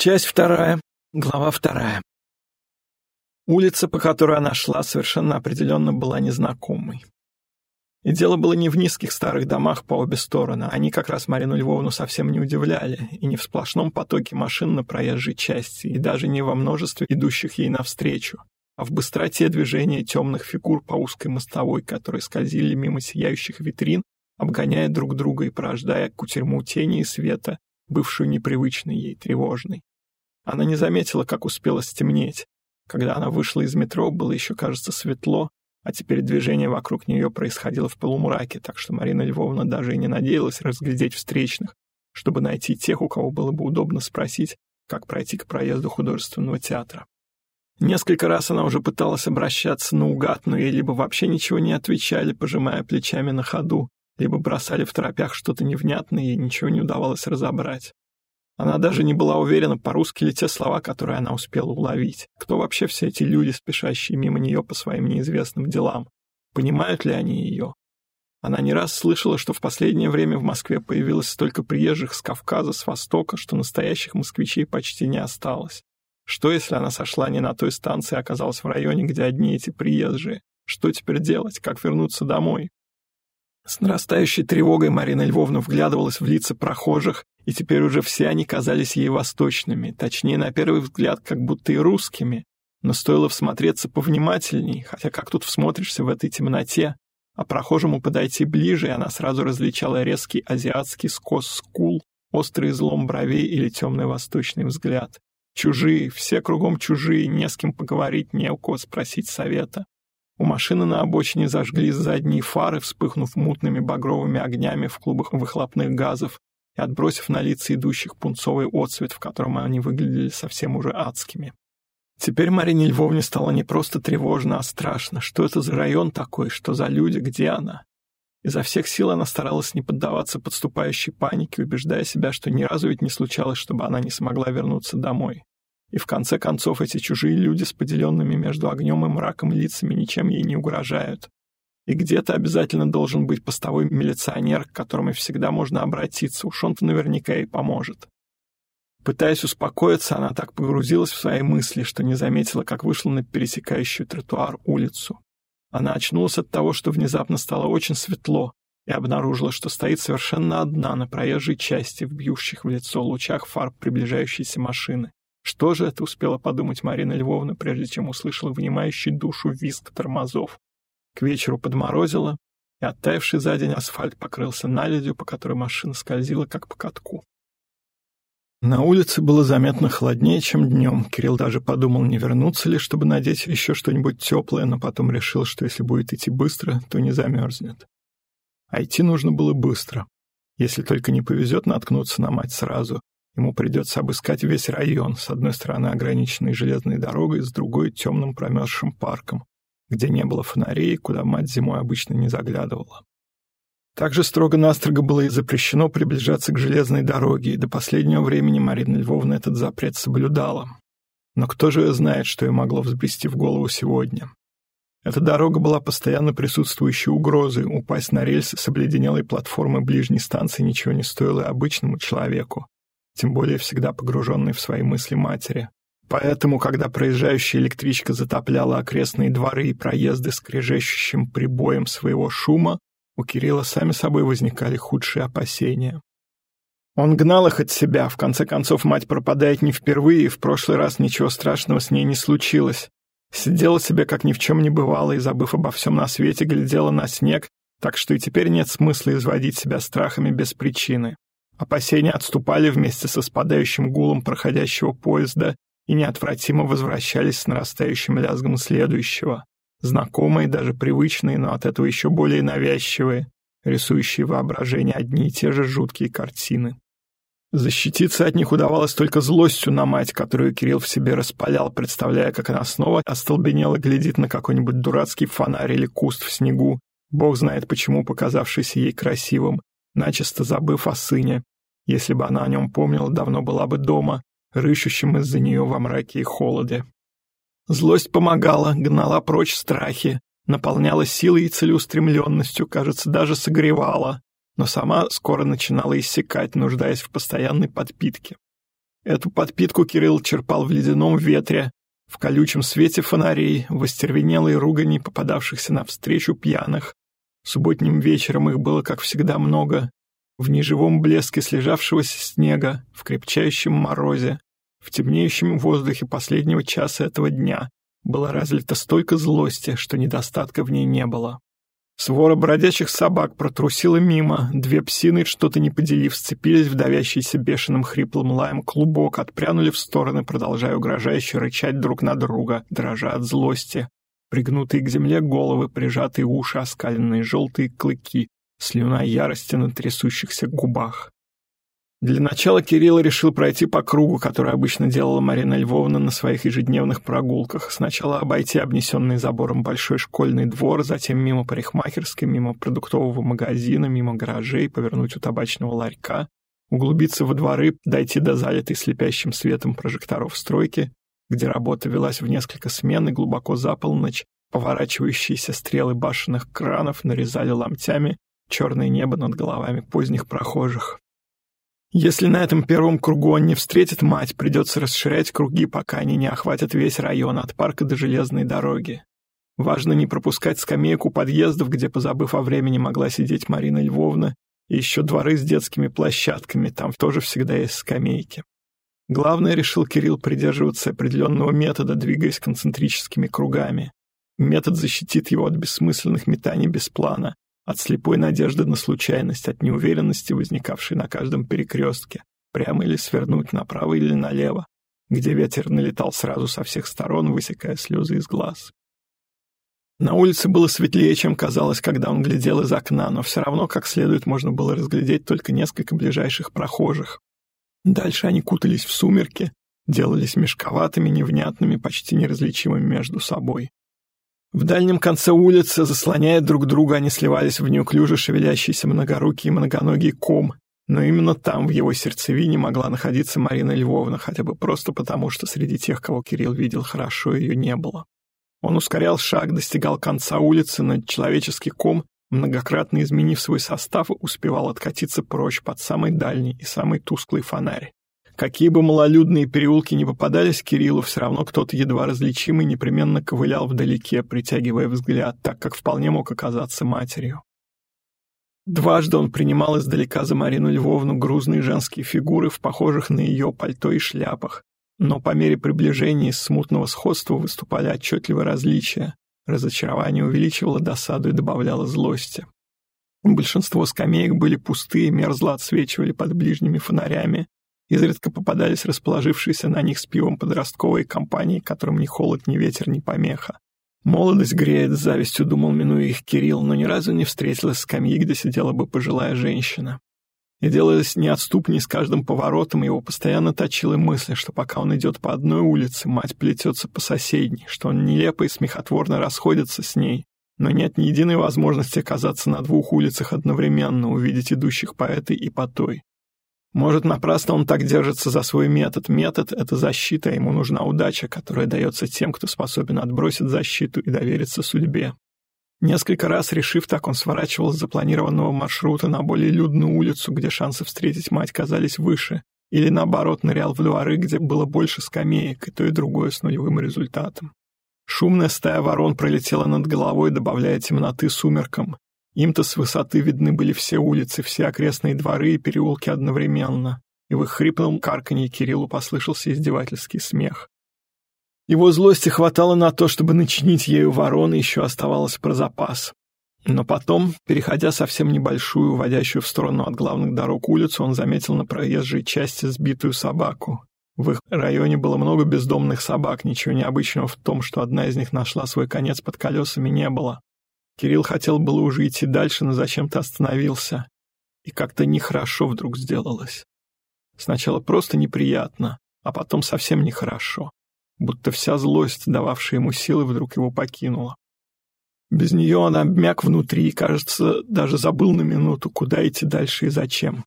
Часть вторая, глава вторая. Улица, по которой она шла, совершенно определенно была незнакомой. И дело было не в низких старых домах по обе стороны, они как раз Марину Львовну совсем не удивляли, и не в сплошном потоке машин на проезжей части, и даже не во множестве идущих ей навстречу, а в быстроте движения темных фигур по узкой мостовой, которые скользили мимо сияющих витрин, обгоняя друг друга и порождая кутерьму тени и света, бывшую непривычной ей, тревожной. Она не заметила, как успело стемнеть. Когда она вышла из метро, было еще, кажется, светло, а теперь движение вокруг нее происходило в полумраке, так что Марина Львовна даже и не надеялась разглядеть встречных, чтобы найти тех, у кого было бы удобно спросить, как пройти к проезду художественного театра. Несколько раз она уже пыталась обращаться наугад, но ей либо вообще ничего не отвечали, пожимая плечами на ходу, либо бросали в торопях что-то невнятное, и ничего не удавалось разобрать. Она даже не была уверена, по-русски ли те слова, которые она успела уловить. Кто вообще все эти люди, спешащие мимо нее по своим неизвестным делам? Понимают ли они ее? Она не раз слышала, что в последнее время в Москве появилось столько приезжих с Кавказа, с Востока, что настоящих москвичей почти не осталось. Что, если она сошла не на той станции, а оказалась в районе, где одни эти приезжие? Что теперь делать? Как вернуться домой? С нарастающей тревогой Марина Львовна вглядывалась в лица прохожих, и теперь уже все они казались ей восточными, точнее, на первый взгляд, как будто и русскими. Но стоило всмотреться повнимательней, хотя как тут всмотришься в этой темноте, а прохожему подойти ближе, и она сразу различала резкий азиатский скос скул, острый излом бровей или темный восточный взгляд. Чужие, все кругом чужие, не с кем поговорить, не у кого спросить совета. У машины на обочине зажгли задние фары, вспыхнув мутными багровыми огнями в клубах выхлопных газов и отбросив на лица идущих пунцовый отцвет, в котором они выглядели совсем уже адскими. Теперь Марине Львовне стало не просто тревожно, а страшно. Что это за район такой? Что за люди? Где она? Изо всех сил она старалась не поддаваться подступающей панике, убеждая себя, что ни разу ведь не случалось, чтобы она не смогла вернуться домой. И в конце концов эти чужие люди с поделенными между огнем и мраком лицами ничем ей не угрожают. И где-то обязательно должен быть постовой милиционер, к которому всегда можно обратиться, уж он-то наверняка и поможет. Пытаясь успокоиться, она так погрузилась в свои мысли, что не заметила, как вышла на пересекающую тротуар улицу. Она очнулась от того, что внезапно стало очень светло, и обнаружила, что стоит совершенно одна на проезжей части в бьющих в лицо лучах фар приближающейся машины. Что же это успела подумать Марина Львовна, прежде чем услышала внимающий душу визг тормозов? К вечеру подморозило, и оттаивший за день асфальт покрылся наледью, по которой машина скользила, как по катку. На улице было заметно холоднее, чем днем. Кирилл даже подумал, не вернуться ли, чтобы надеть еще что-нибудь теплое, но потом решил, что если будет идти быстро, то не замерзнет. А идти нужно было быстро. Если только не повезет наткнуться на мать сразу, Ему придется обыскать весь район, с одной стороны ограниченной железной дорогой, с другой — темным промерзшим парком, где не было фонарей, куда мать зимой обычно не заглядывала. Также строго-настрого было и запрещено приближаться к железной дороге, и до последнего времени Марина Львовна этот запрет соблюдала. Но кто же знает, что ей могло взбрести в голову сегодня? Эта дорога была постоянно присутствующей угрозой, упасть на рельсы с обледенелой платформы ближней станции ничего не стоило обычному человеку, тем более всегда погруженной в свои мысли матери. Поэтому, когда проезжающая электричка затопляла окрестные дворы и проезды скрежещущим прибоем своего шума, у Кирилла сами собой возникали худшие опасения. Он гнал их от себя, в конце концов мать пропадает не впервые, и в прошлый раз ничего страшного с ней не случилось. Сидела себе, как ни в чем не бывало, и, забыв обо всем на свете, глядела на снег, так что и теперь нет смысла изводить себя страхами без причины. Опасения отступали вместе со спадающим гулом проходящего поезда и неотвратимо возвращались с нарастающим лязгом следующего. Знакомые, даже привычные, но от этого еще более навязчивые, рисующие воображение одни и те же жуткие картины. Защититься от них удавалось только злостью на мать, которую Кирилл в себе распалял, представляя, как она снова остолбенело глядит на какой-нибудь дурацкий фонарь или куст в снегу, бог знает почему показавшийся ей красивым, начисто забыв о сыне, если бы она о нем помнила, давно была бы дома, рыщущим из-за нее во мраке и холоде. Злость помогала, гнала прочь страхи, наполняла силой и целеустремленностью, кажется, даже согревала, но сама скоро начинала иссякать, нуждаясь в постоянной подпитке. Эту подпитку Кирилл черпал в ледяном ветре, в колючем свете фонарей, в остервенелой ругани попадавшихся навстречу пьяных. Субботним вечером их было, как всегда, много. В неживом блеске слежавшегося снега, в крепчающем морозе, в темнеющем воздухе последнего часа этого дня было разлито столько злости, что недостатка в ней не было. Свора бродячих собак протрусила мимо, две псины, что-то не поделив, сцепились в давящийся бешеным хриплым лаем клубок, отпрянули в стороны, продолжая угрожающе рычать друг на друга, дрожа от злости. Пригнутые к земле головы, прижатые уши, оскаленные желтые клыки, слюна ярости на трясущихся губах. Для начала Кирилл решил пройти по кругу, который обычно делала Марина Львовна на своих ежедневных прогулках. Сначала обойти обнесенный забором большой школьный двор, затем мимо парикмахерской, мимо продуктового магазина, мимо гаражей, повернуть у табачного ларька, углубиться во дворы, дойти до залитой слепящим светом прожекторов стройки, где работа велась в несколько смен и глубоко за полночь, поворачивающиеся стрелы башенных кранов нарезали ломтями черное небо над головами поздних прохожих. Если на этом первом кругу он не встретит мать, придется расширять круги, пока они не охватят весь район от парка до железной дороги. Важно не пропускать скамейку подъездов, где, позабыв о времени, могла сидеть Марина Львовна, и еще дворы с детскими площадками, там тоже всегда есть скамейки. Главное, решил Кирилл придерживаться определенного метода, двигаясь концентрическими кругами. Метод защитит его от бессмысленных метаний без плана, от слепой надежды на случайность, от неуверенности, возникавшей на каждом перекрестке, прямо или свернуть направо или налево, где ветер налетал сразу со всех сторон, высекая слезы из глаз. На улице было светлее, чем казалось, когда он глядел из окна, но все равно как следует можно было разглядеть только несколько ближайших прохожих. Дальше они кутались в сумерки, делались мешковатыми, невнятными, почти неразличимыми между собой. В дальнем конце улицы, заслоняя друг друга, они сливались в неуклюже шевелящийся многорукий и многоногий ком, но именно там, в его сердцевине, могла находиться Марина Львовна, хотя бы просто потому, что среди тех, кого Кирилл видел хорошо, ее не было. Он ускорял шаг, достигал конца улицы, но человеческий ком, многократно изменив свой состав, успевал откатиться прочь под самый дальний и самый тусклый фонарь. Какие бы малолюдные переулки не попадались Кириллу, все равно кто-то едва различимый непременно ковылял вдалеке, притягивая взгляд, так как вполне мог оказаться матерью. Дважды он принимал издалека за Марину Львовну грузные женские фигуры в похожих на ее пальто и шляпах, но по мере приближения из смутного сходства выступали отчетливые различия. Разочарование увеличивало досаду и добавляло злости. Большинство скамеек были пустые, мерзло отсвечивали под ближними фонарями, Изредка попадались расположившиеся на них с пивом подростковые компании, которым ни холод, ни ветер, ни помеха. Молодость греет, с завистью думал, минуя их Кирилл, но ни разу не встретилась скамьи, где сидела бы пожилая женщина. И делалось неотступней с каждым поворотом, его постоянно точила мысль, что пока он идет по одной улице, мать плетется по соседней, что он нелепо и смехотворно расходится с ней, но нет ни единой возможности оказаться на двух улицах одновременно, увидеть идущих по этой и по той. Может, напрасно он так держится за свой метод. Метод — это защита, ему нужна удача, которая дается тем, кто способен отбросить защиту и довериться судьбе. Несколько раз решив так, он сворачивал с запланированного маршрута на более людную улицу, где шансы встретить мать казались выше, или наоборот нырял в дворы, где было больше скамеек, и то и другое с нулевым результатом. Шумная стая ворон пролетела над головой, добавляя темноты сумеркам, им-то с высоты видны были все улицы, все окрестные дворы и переулки одновременно, и в их хриплом карканье Кириллу послышался издевательский смех. Его злости хватало на то, чтобы начинить ею вороны, еще оставалось про запас. Но потом, переходя совсем небольшую, уводящую в сторону от главных дорог улицу, он заметил на проезжей части сбитую собаку. В их районе было много бездомных собак, ничего необычного в том, что одна из них нашла свой конец под колесами, не было. Кирилл хотел было уже идти дальше, но зачем-то остановился. И как-то нехорошо вдруг сделалось. Сначала просто неприятно, а потом совсем нехорошо. Будто вся злость, дававшая ему силы, вдруг его покинула. Без нее он обмяк внутри и, кажется, даже забыл на минуту, куда идти дальше и зачем.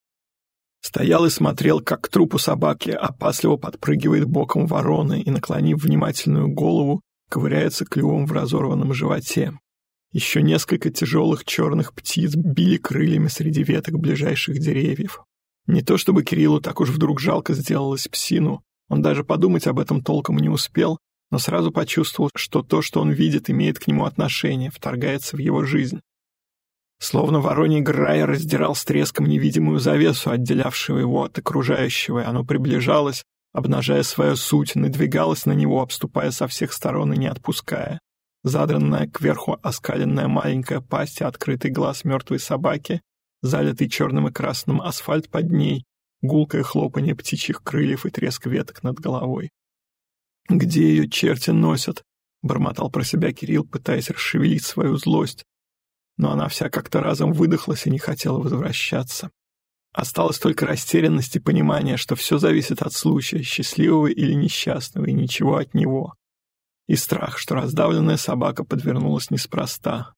Стоял и смотрел, как к трупу собаки опасливо подпрыгивает боком ворона и, наклонив внимательную голову, ковыряется клювом в разорванном животе. Еще несколько тяжелых черных птиц били крыльями среди веток ближайших деревьев. Не то чтобы Кириллу так уж вдруг жалко сделалось псину, он даже подумать об этом толком не успел, но сразу почувствовал, что то, что он видит, имеет к нему отношение, вторгается в его жизнь. Словно вороний грай раздирал с треском невидимую завесу, отделявшую его от окружающего, и оно приближалось, обнажая свою суть, надвигалось на него, обступая со всех сторон и не отпуская. Задранная кверху оскаленная маленькая пасть открытый глаз мертвой собаки, залитый черным и красным асфальт под ней, гулкое хлопанье птичьих крыльев и треск веток над головой. «Где ее черти носят?» — бормотал про себя Кирилл, пытаясь расшевелить свою злость. Но она вся как-то разом выдохлась и не хотела возвращаться. Осталось только растерянность и понимание, что все зависит от случая, счастливого или несчастного, и ничего от него. И страх, что раздавленная собака подвернулась неспроста.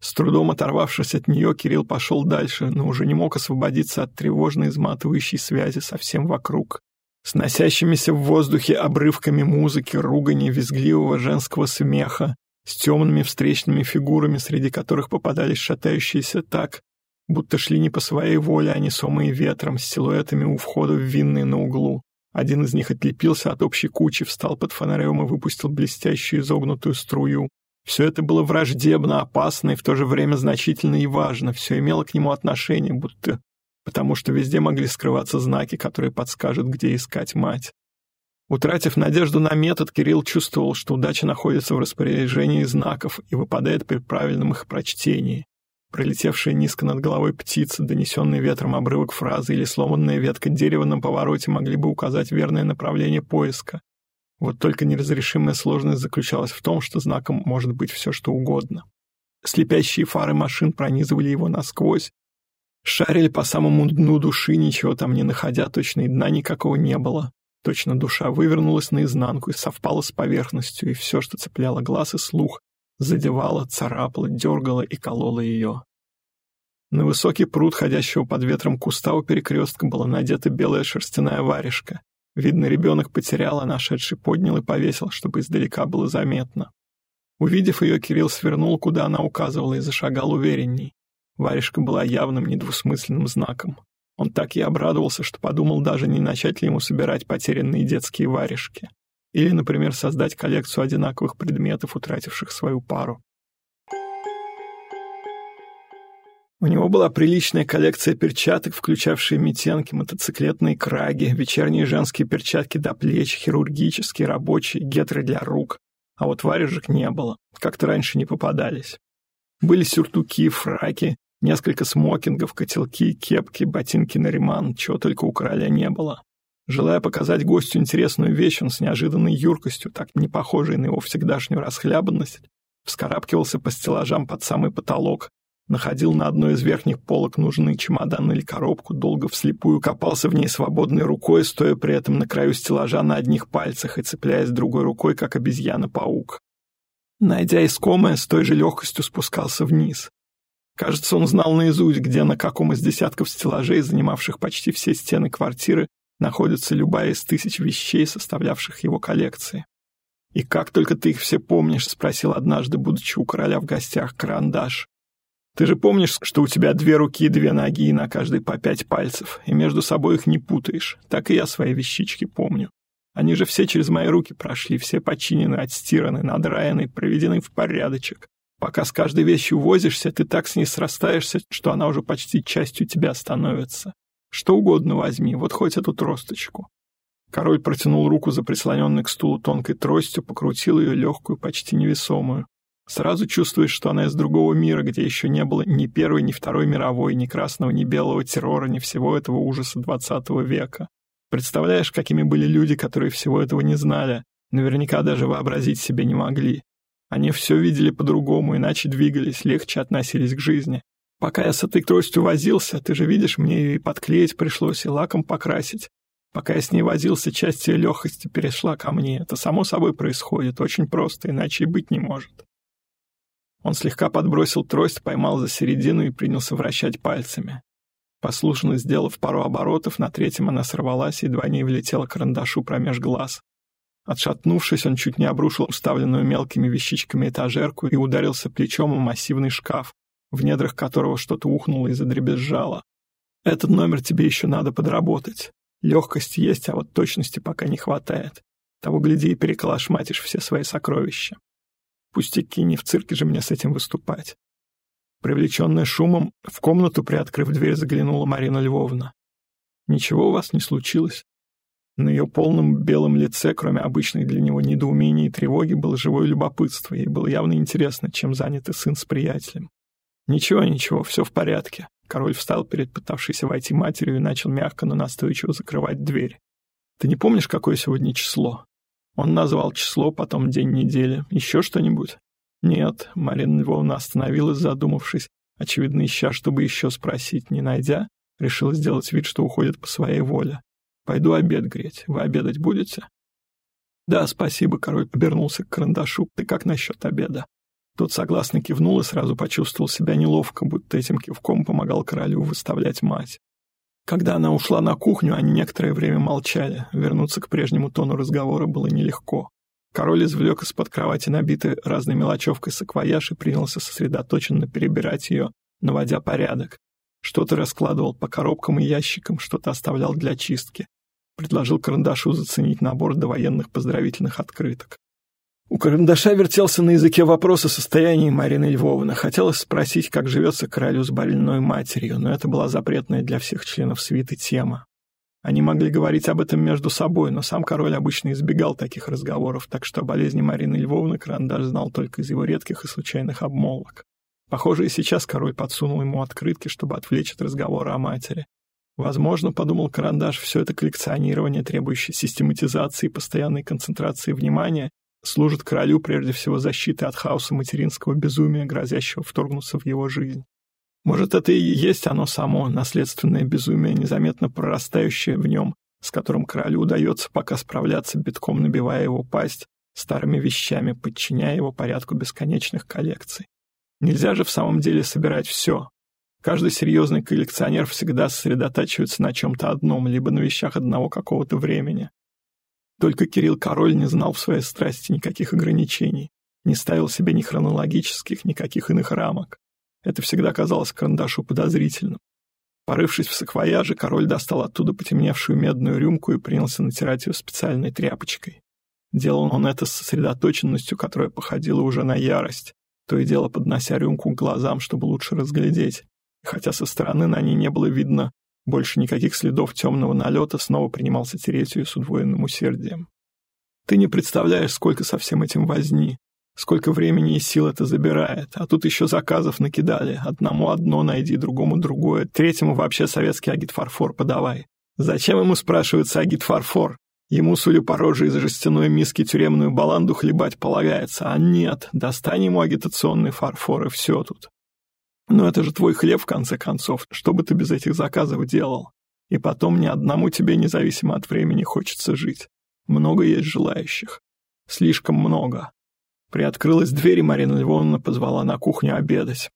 С трудом оторвавшись от нее, Кирилл пошел дальше, но уже не мог освободиться от тревожной изматывающей связи со всем вокруг. С носящимися в воздухе обрывками музыки, ругани, визгливого женского смеха, с темными встречными фигурами, среди которых попадались шатающиеся так, будто шли не по своей воле, а несомые ветром, с силуэтами у входа в винные на углу. Один из них отлепился от общей кучи, встал под фонарем и выпустил блестящую изогнутую струю. Все это было враждебно, опасно и в то же время значительно и важно. Все имело к нему отношение, будто потому что везде могли скрываться знаки, которые подскажут, где искать мать. Утратив надежду на метод, Кирилл чувствовал, что удача находится в распоряжении знаков и выпадает при правильном их прочтении. Пролетевшая низко над головой птица, донесенный ветром обрывок фразы или сломанная ветка дерева на повороте могли бы указать верное направление поиска. Вот только неразрешимая сложность заключалась в том, что знаком может быть все что угодно. Слепящие фары машин пронизывали его насквозь, шарили по самому дну души, ничего там не находя, точно и дна никакого не было. Точно душа вывернулась наизнанку и совпала с поверхностью, и все, что цепляло глаз и слух, задевало, царапало, дергало и кололо ее. На высокий пруд, ходящего под ветром куста у перекрестка, была надета белая шерстяная варежка. Видно, ребенок потерял, а нашедший поднял и повесил, чтобы издалека было заметно. Увидев ее, Кирилл свернул, куда она указывала, и зашагал уверенней. Варежка была явным недвусмысленным знаком. Он так и обрадовался, что подумал даже, не начать ли ему собирать потерянные детские варежки. Или, например, создать коллекцию одинаковых предметов, утративших свою пару. У него была приличная коллекция перчаток, включавшая метенки, мотоциклетные краги, вечерние женские перчатки до плеч, хирургические, рабочие, гетры для рук. А вот варежек не было, как-то раньше не попадались. Были сюртуки, фраки, несколько смокингов, котелки, кепки, ботинки на реман, чего только у короля не было. Желая показать гостю интересную вещь, он с неожиданной юркостью, так не похожей на его всегдашнюю расхлябанность, вскарабкивался по стеллажам под самый потолок, находил на одной из верхних полок нужный чемодан или коробку, долго вслепую копался в ней свободной рукой, стоя при этом на краю стеллажа на одних пальцах и цепляясь другой рукой, как обезьяна-паук. Найдя искомое, с той же легкостью спускался вниз. Кажется, он знал наизусть, где на каком из десятков стеллажей, занимавших почти все стены квартиры, находится любая из тысяч вещей, составлявших его коллекции. «И как только ты их все помнишь?» — спросил однажды, будучи у короля в гостях, карандаш. Ты же помнишь, что у тебя две руки и две ноги, и на каждой по пять пальцев, и между собой их не путаешь. Так и я свои вещички помню. Они же все через мои руки прошли, все починены, отстираны, надраены, проведены в порядочек. Пока с каждой вещью возишься, ты так с ней срастаешься, что она уже почти частью тебя становится. Что угодно возьми, вот хоть эту тросточку. Король протянул руку за прислоненной к стулу тонкой тростью, покрутил ее легкую, почти невесомую. Сразу чувствуешь, что она из другого мира, где еще не было ни Первой, ни Второй мировой, ни красного, ни белого террора, ни всего этого ужаса двадцатого века. Представляешь, какими были люди, которые всего этого не знали, наверняка даже вообразить себе не могли. Они все видели по-другому, иначе двигались, легче относились к жизни. Пока я с этой тростью возился, ты же видишь, мне и подклеить пришлось, и лаком покрасить. Пока я с ней возился, часть ее легкости перешла ко мне. Это само собой происходит, очень просто, иначе и быть не может. Он слегка подбросил трость, поймал за середину и принялся вращать пальцами. Послушно сделав пару оборотов, на третьем она сорвалась и едва не влетела карандашу промеж глаз. Отшатнувшись, он чуть не обрушил уставленную мелкими вещичками этажерку и ударился плечом о массивный шкаф, в недрах которого что-то ухнуло и задребезжало. Этот номер тебе еще надо подработать. Легкость есть, а вот точности пока не хватает. Того, гляди, и переколошматишь все свои сокровища. Пустяки, не в цирке же мне с этим выступать. Привлеченная шумом, в комнату, приоткрыв дверь, заглянула Марина Львовна. «Ничего у вас не случилось?» На ее полном белом лице, кроме обычных для него недоумений и тревоги, было живое любопытство, и было явно интересно, чем занят и сын с приятелем. «Ничего, ничего, все в порядке». Король встал перед пытавшейся войти матерью и начал мягко, но настойчиво закрывать дверь. «Ты не помнишь, какое сегодня число?» Он назвал число, потом день недели. Еще что-нибудь? Нет, Марина Львовна остановилась, задумавшись, очевидно, ища, чтобы еще спросить, не найдя, решила сделать вид, что уходит по своей воле. «Пойду обед греть. Вы обедать будете?» «Да, спасибо», — король повернулся к карандашу. «Ты как насчет обеда?» Тот согласно кивнул и сразу почувствовал себя неловко, будто этим кивком помогал королю выставлять мать. Когда она ушла на кухню, они некоторое время молчали. Вернуться к прежнему тону разговора было нелегко. Король извлек из-под кровати набитый разной мелочевкой саквояж и принялся сосредоточенно перебирать ее, наводя порядок. Что-то раскладывал по коробкам и ящикам, что-то оставлял для чистки. Предложил карандашу заценить набор довоенных поздравительных открыток. У карандаша вертелся на языке вопрос о состоянии Марины Львовны. Хотелось спросить, как живется королю с больной матерью, но это была запретная для всех членов свиты тема. Они могли говорить об этом между собой, но сам король обычно избегал таких разговоров, так что о болезни Марины Львовны Карандаш знал только из его редких и случайных обмолвок. Похоже, и сейчас король подсунул ему открытки, чтобы отвлечь от разговора о матери. Возможно, подумал Карандаш, все это коллекционирование, требующее систематизации и постоянной концентрации внимания, служит королю прежде всего защитой от хаоса материнского безумия, грозящего вторгнуться в его жизнь. Может, это и есть оно само, наследственное безумие, незаметно прорастающее в нем, с которым королю удается пока справляться, битком набивая его пасть старыми вещами, подчиняя его порядку бесконечных коллекций. Нельзя же в самом деле собирать все. Каждый серьезный коллекционер всегда сосредотачивается на чем-то одном, либо на вещах одного какого-то времени. Только Кирилл Король не знал в своей страсти никаких ограничений, не ставил себе ни хронологических, никаких иных рамок. Это всегда казалось карандашу подозрительным. Порывшись в саквояже, король достал оттуда потемневшую медную рюмку и принялся натирать ее специальной тряпочкой. Делал он это с сосредоточенностью, которая походила уже на ярость, то и дело поднося рюмку к глазам, чтобы лучше разглядеть. И хотя со стороны на ней не было видно больше никаких следов темного налета снова принимался тереть ее с удвоенным усердием. Ты не представляешь, сколько со всем этим возни, сколько времени и сил это забирает, а тут еще заказов накидали. Одному одно найди, другому другое, третьему вообще советский агитфарфор подавай. Зачем ему, спрашивается, агитфарфор? Ему, судя по роже из жестяной миски, тюремную баланду хлебать полагается, а нет, достань ему агитационный фарфор, и все тут. Но это же твой хлеб, в конце концов. Что бы ты без этих заказов делал? И потом ни одному тебе, независимо от времени, хочется жить. Много есть желающих. Слишком много. Приоткрылась дверь, и Марина Львовна позвала на кухню обедать.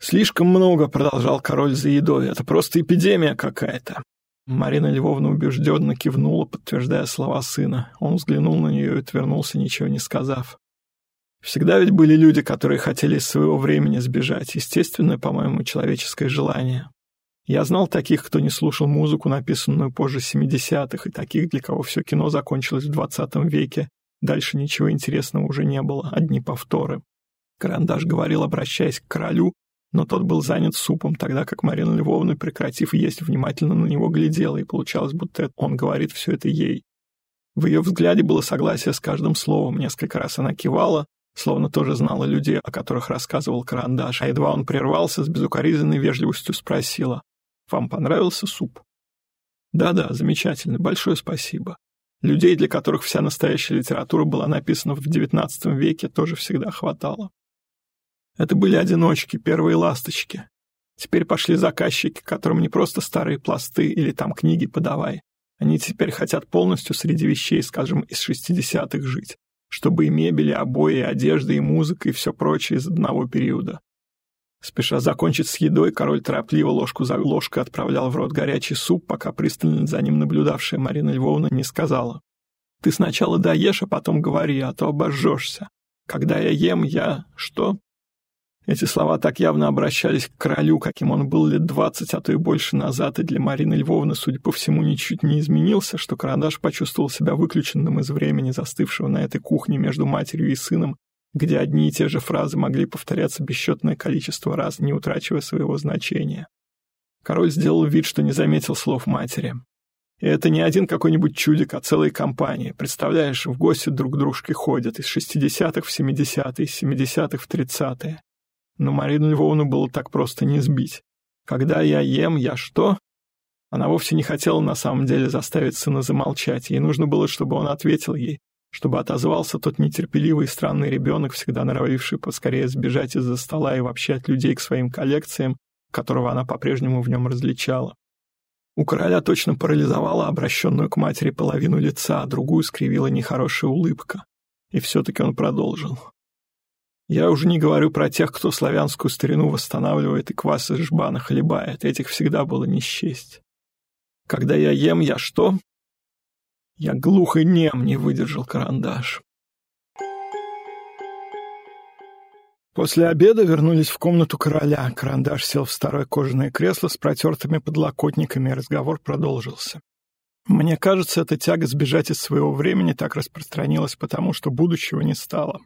«Слишком много», — продолжал король за едой. «Это просто эпидемия какая-то». Марина Львовна убежденно кивнула, подтверждая слова сына. Он взглянул на нее и отвернулся, ничего не сказав. Всегда ведь были люди, которые хотели из своего времени сбежать. Естественное, по-моему, человеческое желание. Я знал таких, кто не слушал музыку, написанную позже 70-х, и таких, для кого все кино закончилось в 20 веке. Дальше ничего интересного уже не было, одни повторы. Карандаш говорил, обращаясь к королю, но тот был занят супом, тогда как Марина Львовна, прекратив есть, внимательно на него глядела, и получалось, будто он говорит все это ей. В ее взгляде было согласие с каждым словом, несколько раз она кивала, словно тоже знала людей, о которых рассказывал Карандаш, а едва он прервался, с безукоризненной вежливостью спросила, «Вам понравился суп?» «Да-да, замечательно, большое спасибо. Людей, для которых вся настоящая литература была написана в XIX веке, тоже всегда хватало. Это были одиночки, первые ласточки. Теперь пошли заказчики, которым не просто старые пласты или там книги подавай. Они теперь хотят полностью среди вещей, скажем, из шестидесятых жить чтобы и мебель, и обои, и одежда, и музыка, и все прочее из одного периода. Спеша закончить с едой, король торопливо ложку за ложкой отправлял в рот горячий суп, пока пристально за ним наблюдавшая Марина Львовна не сказала. «Ты сначала доешь, а потом говори, а то обожжешься. Когда я ем, я... что?» Эти слова так явно обращались к королю, каким он был лет двадцать, а то и больше назад, и для Марины Львовны, судя по всему, ничуть не изменился, что Карандаш почувствовал себя выключенным из времени, застывшего на этой кухне между матерью и сыном, где одни и те же фразы могли повторяться бесчетное количество раз, не утрачивая своего значения. Король сделал вид, что не заметил слов матери. И это не один какой-нибудь чудик, а целая компания. Представляешь, в гости друг к дружке ходят из шестидесятых в семидесятые, из семидесятых в тридцатые. Но Марину Львовну было так просто не сбить. Когда я ем, я что? Она вовсе не хотела на самом деле заставить сына замолчать. Ей нужно было, чтобы он ответил ей, чтобы отозвался тот нетерпеливый и странный ребенок, всегда норовивший поскорее сбежать из-за стола и вообще от людей к своим коллекциям, которого она по-прежнему в нем различала. У короля точно парализовала обращенную к матери половину лица, а другую скривила нехорошая улыбка. И все-таки он продолжил. Я уже не говорю про тех, кто славянскую старину восстанавливает и квас из жбана хлебает. Этих всегда было не счесть. Когда я ем, я что? Я глух и нем не выдержал карандаш. После обеда вернулись в комнату короля. Карандаш сел в старое кожаное кресло с протертыми подлокотниками, и разговор продолжился. Мне кажется, эта тяга сбежать из своего времени так распространилась потому, что будущего не стало.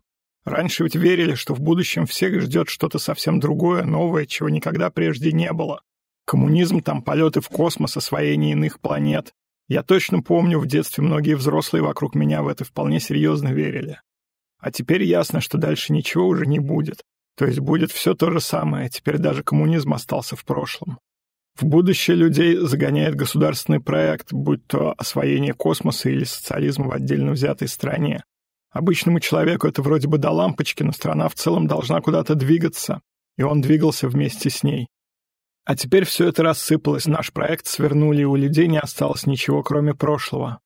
Раньше ведь верили, что в будущем всех ждет что-то совсем другое, новое, чего никогда прежде не было. Коммунизм, там полеты в космос, освоение иных планет. Я точно помню, в детстве многие взрослые вокруг меня в это вполне серьезно верили. А теперь ясно, что дальше ничего уже не будет. То есть будет все то же самое, теперь даже коммунизм остался в прошлом. В будущее людей загоняет государственный проект, будь то освоение космоса или социализм в отдельно взятой стране. Обычному человеку это вроде бы до лампочки, но страна в целом должна куда-то двигаться, и он двигался вместе с ней. А теперь все это рассыпалось, наш проект свернули, и у людей не осталось ничего, кроме прошлого.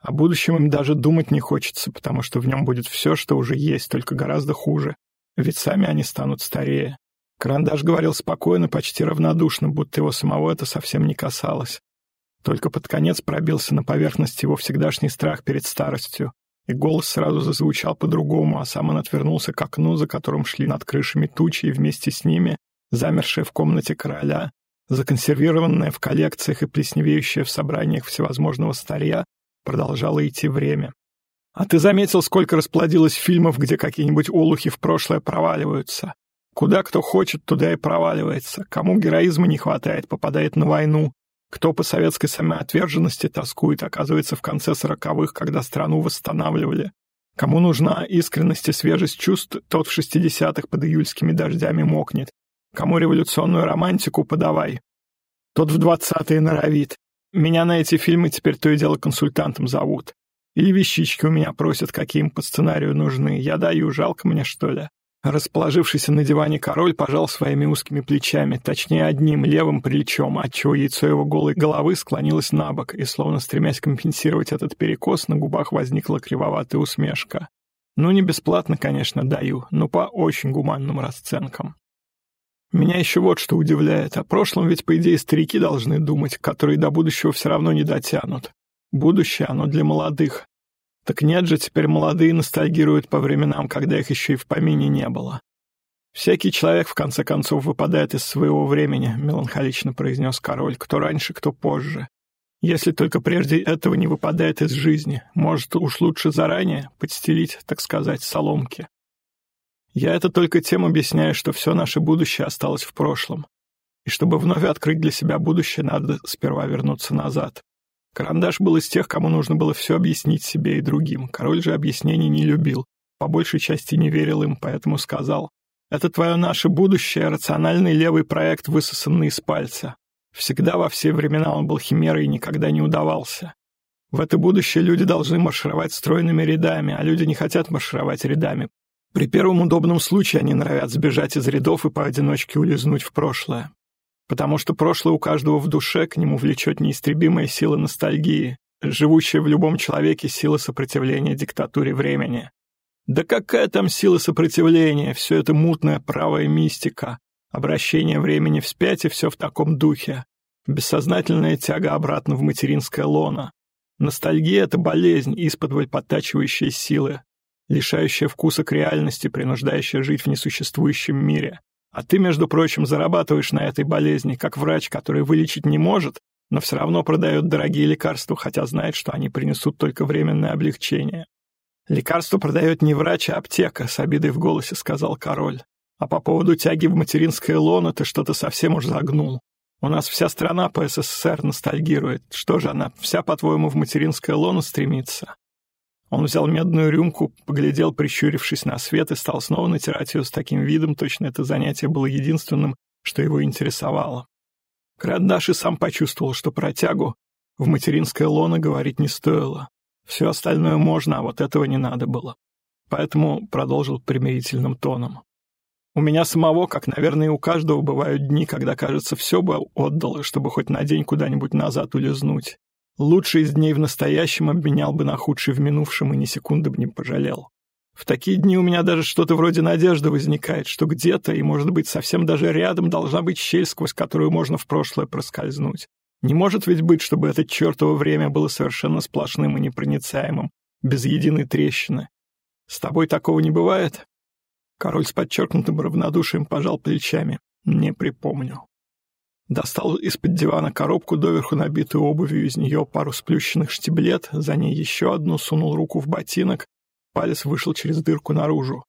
О будущем им даже думать не хочется, потому что в нем будет все, что уже есть, только гораздо хуже. Ведь сами они станут старее. Карандаш говорил спокойно, почти равнодушно, будто его самого это совсем не касалось. Только под конец пробился на поверхность его всегдашний страх перед старостью, и голос сразу зазвучал по-другому, а сам он отвернулся к окну, за которым шли над крышами тучи, и вместе с ними, замершая в комнате короля, законсервированная в коллекциях и плесневеющая в собраниях всевозможного старья, Продолжало идти время. А ты заметил, сколько расплодилось фильмов, где какие-нибудь олухи в прошлое проваливаются? Куда кто хочет, туда и проваливается. Кому героизма не хватает, попадает на войну. Кто по советской самоотверженности тоскует, оказывается в конце сороковых, когда страну восстанавливали. Кому нужна искренность и свежесть чувств, тот в шестидесятых под июльскими дождями мокнет. Кому революционную романтику подавай. Тот в двадцатые норовит. Меня на эти фильмы теперь то и дело консультантом зовут. Или вещички у меня просят, какие им по сценарию нужны. Я даю, жалко мне, что ли?» Расположившийся на диване король пожал своими узкими плечами, точнее одним левым плечом, отчего яйцо его голой головы склонилось на бок, и, словно стремясь компенсировать этот перекос, на губах возникла кривоватая усмешка. «Ну, не бесплатно, конечно, даю, но по очень гуманным расценкам». Меня еще вот что удивляет. О прошлом ведь, по идее, старики должны думать, которые до будущего все равно не дотянут. Будущее, оно для молодых. Так нет же, теперь молодые ностальгируют по временам, когда их еще и в помине не было. «Всякий человек, в конце концов, выпадает из своего времени», — меланхолично произнес король, «кто раньше, кто позже. Если только прежде этого не выпадает из жизни, может, уж лучше заранее подстелить, так сказать, соломки. Я это только тем объясняю, что все наше будущее осталось в прошлом. И чтобы вновь открыть для себя будущее, надо сперва вернуться назад. Карандаш был из тех, кому нужно было все объяснить себе и другим. Король же объяснений не любил, по большей части не верил им, поэтому сказал, «Это твое наше будущее, рациональный левый проект, высосанный из пальца. Всегда во все времена он был химерой и никогда не удавался. В это будущее люди должны маршировать стройными рядами, а люди не хотят маршировать рядами, при первом удобном случае они норовят сбежать из рядов и поодиночке улизнуть в прошлое. Потому что прошлое у каждого в душе, к нему влечет неистребимая сила ностальгии, живущая в любом человеке сила сопротивления диктатуре времени. Да какая там сила сопротивления, все это мутная правая мистика, обращение времени вспять и все в таком духе, бессознательная тяга обратно в материнское лоно. Ностальгия — это болезнь, исподволь подтачивающая силы, лишающая вкуса к реальности, принуждающая жить в несуществующем мире. А ты, между прочим, зарабатываешь на этой болезни, как врач, который вылечить не может, но все равно продает дорогие лекарства, хотя знает, что они принесут только временное облегчение. «Лекарство продает не врач, а аптека», — с обидой в голосе сказал король. «А по поводу тяги в материнское лоно ты что-то совсем уж загнул. У нас вся страна по СССР ностальгирует. Что же она, вся, по-твоему, в материнское лоно стремится?» Он взял медную рюмку, поглядел, прищурившись на свет, и стал снова натирать ее с таким видом, точно это занятие было единственным, что его интересовало. Карандаш и сам почувствовал, что про тягу в материнское лоно говорить не стоило. Все остальное можно, а вот этого не надо было. Поэтому продолжил примирительным тоном. У меня самого, как, наверное, у каждого, бывают дни, когда, кажется, все бы отдало, чтобы хоть на день куда-нибудь назад улизнуть. Лучший из дней в настоящем обменял бы на худший в минувшем и ни секунды бы не пожалел. В такие дни у меня даже что-то вроде надежды возникает, что где-то, и, может быть, совсем даже рядом, должна быть щель, сквозь которую можно в прошлое проскользнуть. Не может ведь быть, чтобы это чертово время было совершенно сплошным и непроницаемым, без единой трещины. С тобой такого не бывает? Король с подчеркнутым равнодушием пожал плечами. Не припомню. Достал из-под дивана коробку, доверху набитую обувью, из нее пару сплющенных штиблет, за ней еще одну, сунул руку в ботинок, палец вышел через дырку наружу.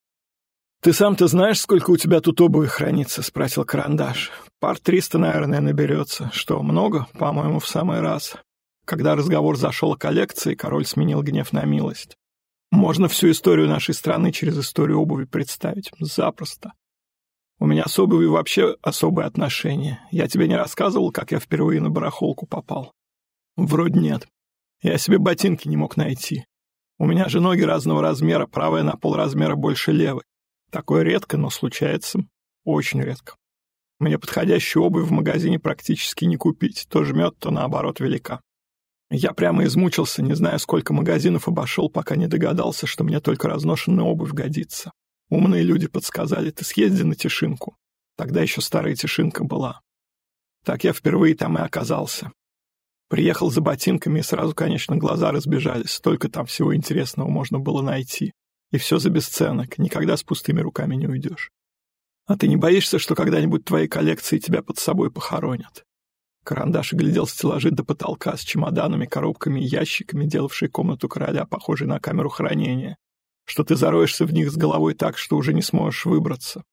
«Ты сам-то знаешь, сколько у тебя тут обуви хранится?» — спросил Карандаш. «Пар триста, наверное, наберется. Что, много? По-моему, в самый раз». Когда разговор зашел о коллекции, король сменил гнев на милость. «Можно всю историю нашей страны через историю обуви представить. Запросто. У меня с обувью вообще особые отношения. Я тебе не рассказывал, как я впервые на барахолку попал? Вроде нет. Я себе ботинки не мог найти. У меня же ноги разного размера, правая на полразмера больше левой. Такое редко, но случается очень редко. Мне подходящую обувь в магазине практически не купить. То жмет, то наоборот велика. Я прямо измучился, не зная, сколько магазинов обошел, пока не догадался, что мне только разношенная обувь годится. Умные люди подсказали, ты съезди на Тишинку. Тогда еще старая Тишинка была. Так я впервые там и оказался. Приехал за ботинками, и сразу, конечно, глаза разбежались. Столько там всего интересного можно было найти. И все за бесценок. Никогда с пустыми руками не уйдешь. А ты не боишься, что когда-нибудь твои коллекции тебя под собой похоронят? Карандаш глядел стеллажи до потолка с чемоданами, коробками и ящиками, делавшие комнату короля похожей на камеру хранения что ты зароешься в них с головой так, что уже не сможешь выбраться.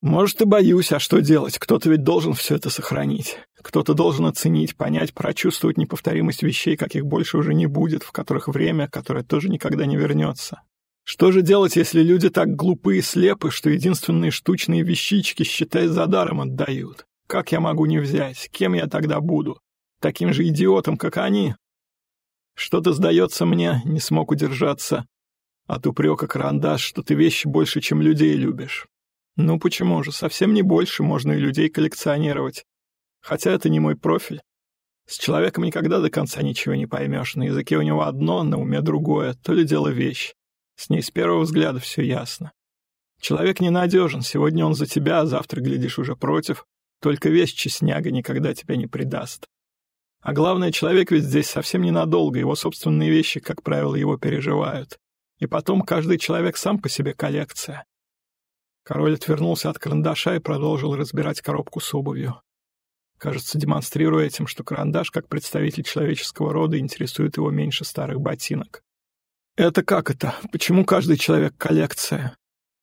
Может, и боюсь, а что делать? Кто-то ведь должен все это сохранить. Кто-то должен оценить, понять, прочувствовать неповторимость вещей, каких больше уже не будет, в которых время, которое тоже никогда не вернется. Что же делать, если люди так глупы и слепы, что единственные штучные вещички, считай, за даром отдают? Как я могу не взять? Кем я тогда буду? Таким же идиотом, как они? Что-то, сдается мне, не смог удержаться. От упрека карандаш, что ты вещи больше, чем людей любишь. Ну почему же, совсем не больше можно и людей коллекционировать. Хотя это не мой профиль. С человеком никогда до конца ничего не поймешь. На языке у него одно, на уме другое, то ли дело вещь. С ней с первого взгляда все ясно. Человек ненадежен, сегодня он за тебя, а завтра, глядишь, уже против. Только вещь честняга никогда тебя не предаст. А главное, человек ведь здесь совсем ненадолго, его собственные вещи, как правило, его переживают. И потом каждый человек сам по себе коллекция. Король отвернулся от карандаша и продолжил разбирать коробку с обувью. Кажется, демонстрируя этим, что карандаш, как представитель человеческого рода, интересует его меньше старых ботинок. Это как это? Почему каждый человек коллекция?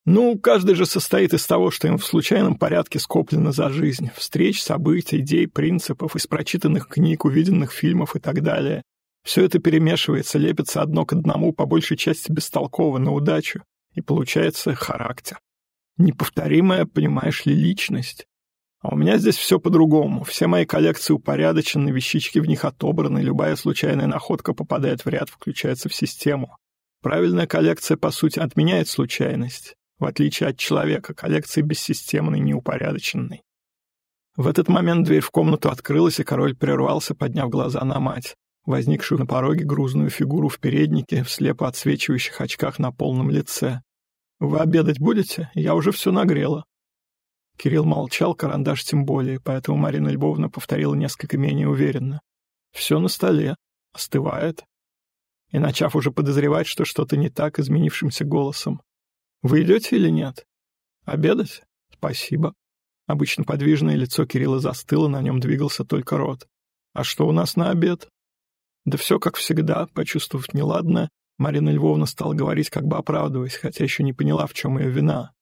Ну, каждый же состоит из того, что им в случайном порядке скоплено за жизнь. Встреч, событий, идей, принципов, из прочитанных книг, увиденных фильмов и так далее. Все это перемешивается, лепится одно к одному, по большей части бестолково, на удачу, и получается характер. Неповторимая, понимаешь ли, личность. А у меня здесь все по-другому. Все мои коллекции упорядочены, вещички в них отобраны, любая случайная находка попадает в ряд, включается в систему. Правильная коллекция, по сути, отменяет случайность. В отличие от человека, коллекции бессистемной, неупорядоченной. В этот момент дверь в комнату открылась, и король прервался, подняв глаза на мать возникшую на пороге грузную фигуру в переднике, в слепо отсвечивающих очках на полном лице. «Вы обедать будете? Я уже все нагрела». Кирилл молчал, карандаш тем более, поэтому Марина Львовна повторила несколько менее уверенно. «Все на столе. Остывает». и начав уже подозревать, что что-то не так, изменившимся голосом. «Вы идете или нет? Обедать? Спасибо». Обычно подвижное лицо Кирилла застыло, на нем двигался только рот. «А что у нас на обед?» «Да все как всегда», почувствовав неладное, Марина Львовна стала говорить, как бы оправдываясь, хотя еще не поняла, в чем ее вина.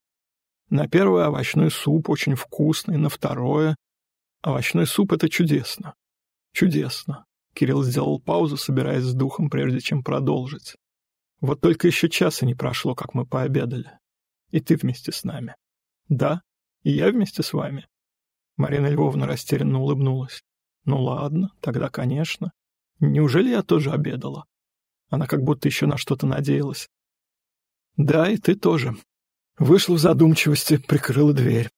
На первое овощной суп очень вкусный, на второе... Овощной суп — это чудесно. Чудесно. Кирилл сделал паузу, собираясь с духом, прежде чем продолжить. Вот только еще часа не прошло, как мы пообедали. И ты вместе с нами. Да, и я вместе с вами. Марина Львовна растерянно улыбнулась. Ну ладно, тогда, конечно. Неужели я тоже обедала? Она как будто еще на что-то надеялась. Да, и ты тоже. Вышла в задумчивости, прикрыла дверь.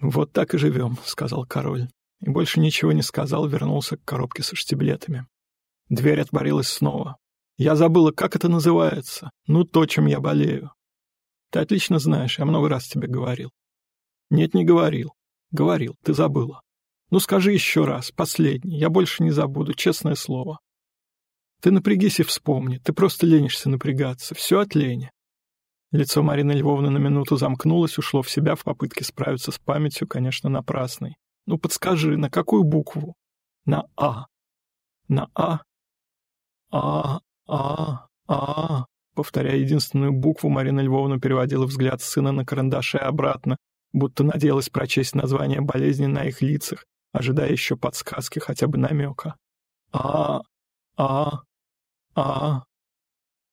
Вот так и живем, сказал король. И больше ничего не сказал, вернулся к коробке со штиблетами. Дверь отворилась снова. Я забыла, как это называется. Ну, то, чем я болею. Ты отлично знаешь, я много раз тебе говорил. Нет, не говорил. Говорил, ты забыла. Ну, скажи еще раз, последний. Я больше не забуду, честное слово. Ты напрягись и вспомни. Ты просто ленишься напрягаться. Все от лени. Лицо Марины Львовны на минуту замкнулось, ушло в себя в попытке справиться с памятью, конечно, напрасной. Ну, подскажи, на какую букву? На А. На А. А, А, А. Повторяя единственную букву, Марина Львовна переводила взгляд сына на карандаше обратно, будто надеялась прочесть название болезни на их лицах, ожидая еще подсказки, хотя бы намека. А, А, А.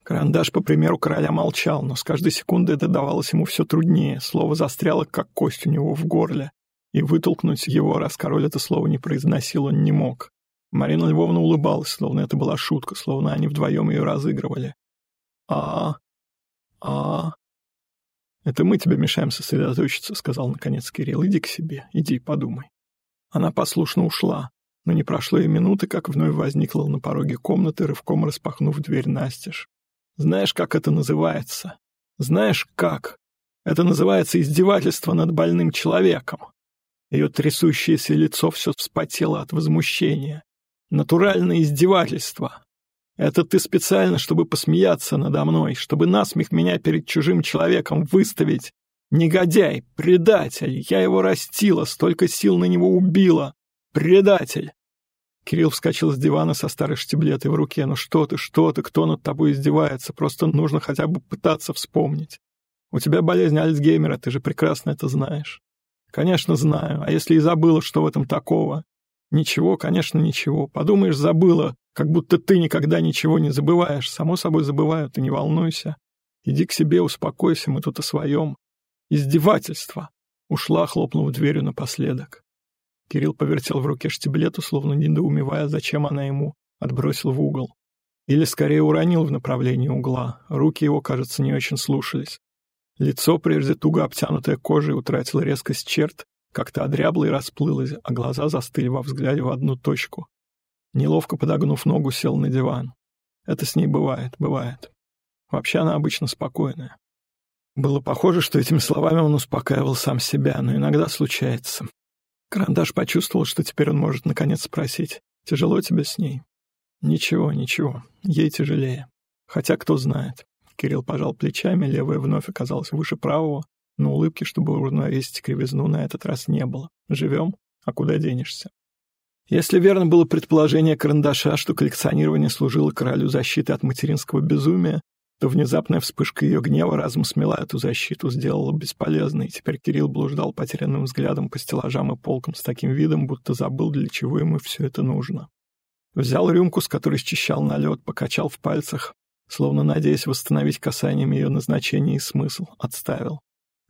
Карандаш, по примеру короля, молчал, но с каждой секундой это давалось ему все труднее, слово застряло, как кость у него в горле, и вытолкнуть его, раз король это слово не произносил, он не мог. Марина Львовна улыбалась, словно это была шутка, словно они вдвоем ее разыгрывали. а а «Это мы тебе мешаем сосредоточиться», — сказал наконец Кирилл. «Иди к себе, иди, подумай». Она послушно ушла, но не прошло и минуты, как вновь возникла на пороге комнаты, рывком распахнув дверь настежь. «Знаешь, как это называется? Знаешь, как? Это называется издевательство над больным человеком». Ее трясущееся лицо все вспотело от возмущения. Натуральное издевательство. Это ты специально, чтобы посмеяться надо мной, чтобы насмех меня перед чужим человеком выставить. Негодяй, предатель, я его растила, столько сил на него убила. Предатель. Кирилл вскочил с дивана со старой штиблетой в руке. «Ну что ты, что ты, кто над тобой издевается? Просто нужно хотя бы пытаться вспомнить. У тебя болезнь Альцгеймера, ты же прекрасно это знаешь». «Конечно, знаю. А если и забыла, что в этом такого?» «Ничего, конечно, ничего. Подумаешь, забыла. Как будто ты никогда ничего не забываешь. Само собой забываю, ты не волнуйся. Иди к себе, успокойся, мы тут о своем. Издевательство!» Ушла, хлопнув дверью напоследок. Кирилл повертел в руке штиблету, словно недоумевая, зачем она ему, отбросил в угол. Или скорее уронил в направлении угла. Руки его, кажется, не очень слушались. Лицо, прежде туго обтянутое кожей, утратило резкость черт, как-то одрябло и расплылось, а глаза застыли во взгляде в одну точку. Неловко подогнув ногу, сел на диван. Это с ней бывает, бывает. Вообще она обычно спокойная. Было похоже, что этими словами он успокаивал сам себя, но иногда случается. Карандаш почувствовал, что теперь он может наконец спросить, «Тяжело тебе с ней?» «Ничего, ничего, ей тяжелее. Хотя кто знает». Кирилл пожал плечами, левая вновь оказалась выше правого, но улыбки, чтобы уравновесить кривизну, на этот раз не было. «Живем? А куда денешься?» Если верно было предположение карандаша, что коллекционирование служило королю защитой от материнского безумия, то внезапная вспышка ее гнева разом смела эту защиту, сделала бесполезной, и теперь Кирилл блуждал потерянным взглядом по стеллажам и полкам с таким видом, будто забыл, для чего ему все это нужно. Взял рюмку, с которой счищал налет, покачал в пальцах, словно надеясь восстановить касанием ее назначение и смысл, отставил.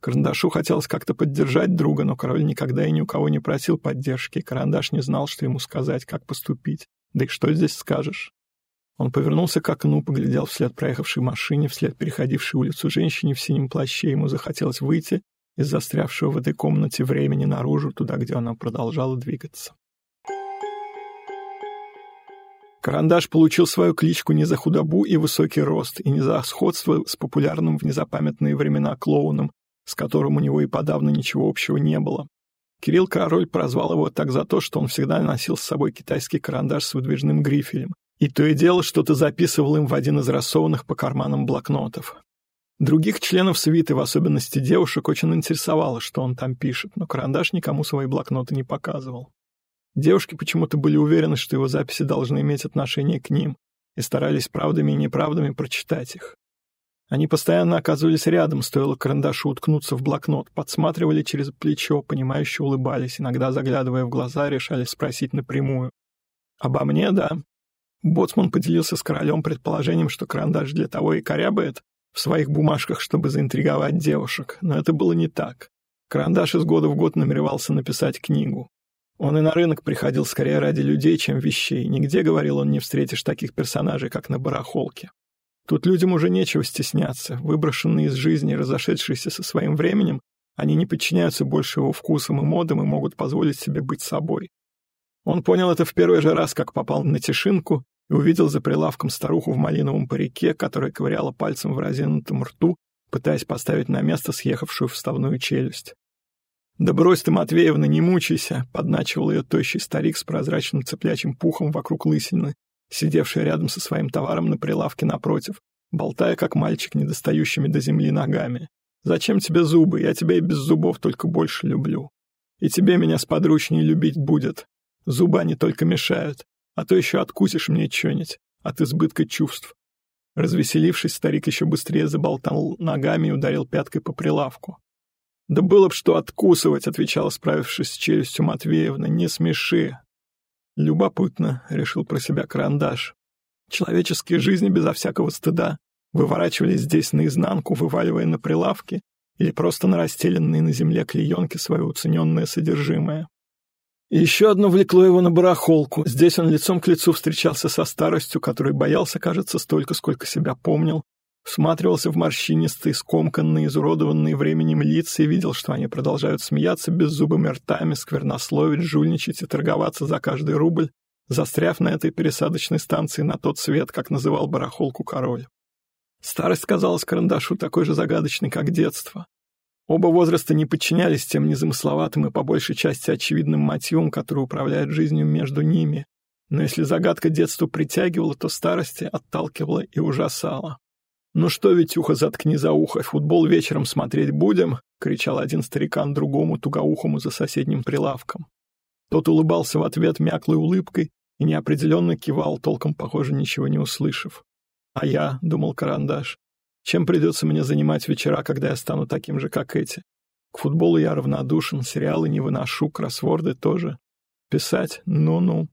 Карандашу хотелось как-то поддержать друга, но король никогда и ни у кого не просил поддержки, и Карандаш не знал, что ему сказать, как поступить. Да и что здесь скажешь? Он повернулся к окну, поглядел вслед проехавшей машине, вслед переходившей улицу женщине в синем плаще. Ему захотелось выйти из застрявшего в этой комнате времени наружу, туда, где она продолжала двигаться. Карандаш получил свою кличку не за худобу и высокий рост, и не за сходство с популярным в незапамятные времена клоуном, с которым у него и подавно ничего общего не было. Кирилл Король прозвал его так за то, что он всегда носил с собой китайский карандаш с выдвижным грифелем И то и дело что-то записывал им в один из рассованных по карманам блокнотов. Других членов свиты, в особенности девушек, очень интересовало, что он там пишет, но карандаш никому свои блокноты не показывал. Девушки почему-то были уверены, что его записи должны иметь отношение к ним, и старались правдами и неправдами прочитать их. Они постоянно оказывались рядом, стоило карандашу уткнуться в блокнот, подсматривали через плечо, понимающе улыбались, иногда заглядывая в глаза, решали спросить напрямую. «Обо мне, да?» Боцман поделился с королем предположением, что карандаш для того и корябает в своих бумажках, чтобы заинтриговать девушек, но это было не так. Карандаш из года в год намеревался написать книгу. Он и на рынок приходил скорее ради людей, чем вещей. Нигде, говорил он, не встретишь таких персонажей, как на барахолке. Тут людям уже нечего стесняться. Выброшенные из жизни, разошедшиеся со своим временем, они не подчиняются больше его вкусам и модам и могут позволить себе быть собой. Он понял это в первый же раз, как попал на Тишинку и увидел за прилавком старуху в малиновом парике, которая ковыряла пальцем в разинутом рту, пытаясь поставить на место съехавшую вставную челюсть. «Да брось ты, Матвеевна, не мучайся!» — подначивал ее тощий старик с прозрачным цеплячим пухом вокруг лысины, сидевший рядом со своим товаром на прилавке напротив, болтая, как мальчик, недостающими до земли ногами. «Зачем тебе зубы? Я тебя и без зубов только больше люблю. И тебе меня сподручнее любить будет. Зубы они только мешают, а то еще откусишь мне что-нибудь от избытка чувств». Развеселившись, старик еще быстрее заболтал ногами и ударил пяткой по прилавку. «Да было б что откусывать», — отвечала, справившись с челюстью Матвеевна, — «не смеши». «Любопытно», — решил про себя карандаш. «Человеческие жизни безо всякого стыда выворачивались здесь наизнанку, вываливая на прилавки или просто на расстеленные на земле клеенки свое уцененное содержимое. Еще одно влекло его на барахолку. Здесь он лицом к лицу встречался со старостью, которой боялся, кажется, столько, сколько себя помнил, всматривался в морщинистые, скомканные, изуродованные временем лица и видел, что они продолжают смеяться беззубыми ртами, сквернословить, жульничать и торговаться за каждый рубль, застряв на этой пересадочной станции на тот свет, как называл барахолку король. Старость казалась карандашу такой же загадочной, как детство. Оба возраста не подчинялись тем незамысловатым и по большей части очевидным мотивам, которые управляют жизнью между ними. Но если загадка детства притягивала, то старости отталкивала и ужасала. «Ну что, Витюха, заткни за ухо, футбол вечером смотреть будем?» — кричал один старикан другому тугоухому за соседним прилавком. Тот улыбался в ответ мяклой улыбкой и неопределенно кивал, толком, похоже, ничего не услышав. «А я», — думал Карандаш, — «чем придется мне занимать вечера, когда я стану таким же, как эти? К футболу я равнодушен, сериалы не выношу, кроссворды тоже. Писать? Ну-ну».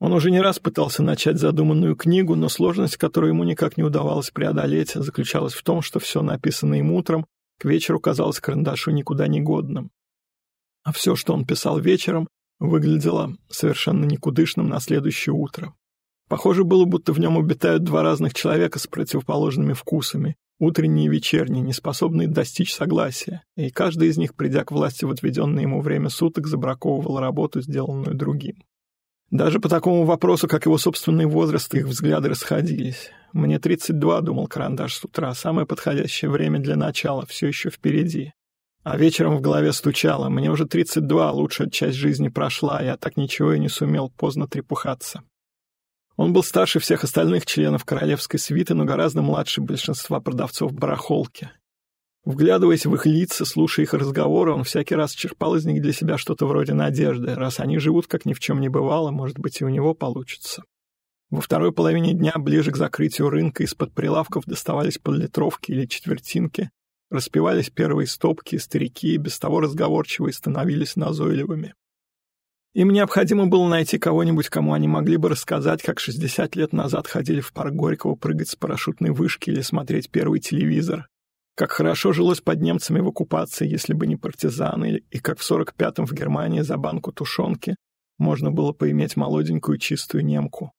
Он уже не раз пытался начать задуманную книгу, но сложность, которую ему никак не удавалось преодолеть, заключалась в том, что все написанное им утром к вечеру казалось карандашу никуда не годным. А все, что он писал вечером, выглядело совершенно никудышным на следующее утро. Похоже было, будто в нем обитают два разных человека с противоположными вкусами, утренний и вечерний, не способные достичь согласия, и каждый из них, придя к власти в отведенное ему время суток, забраковывал работу, сделанную другим. Даже по такому вопросу, как его собственный возраст, их взгляды расходились. «Мне 32», — думал Карандаш с утра, — «самое подходящее время для начала, все еще впереди». А вечером в голове стучало, «Мне уже 32, лучшая часть жизни прошла, я так ничего и не сумел поздно трепухаться». Он был старше всех остальных членов королевской свиты, но гораздо младше большинства продавцов барахолки. Вглядываясь в их лица, слушая их разговоры, он всякий раз черпал из них для себя что-то вроде надежды. Раз они живут, как ни в чем не бывало, может быть, и у него получится. Во второй половине дня, ближе к закрытию рынка, из-под прилавков доставались подлитровки или четвертинки, распивались первые стопки, старики, без того разговорчивые, становились назойливыми. Им необходимо было найти кого-нибудь, кому они могли бы рассказать, как 60 лет назад ходили в парк Горького прыгать с парашютной вышки или смотреть первый телевизор, как хорошо жилось под немцами в оккупации, если бы не партизаны, и как в 45-м в Германии за банку тушенки можно было поиметь молоденькую чистую немку.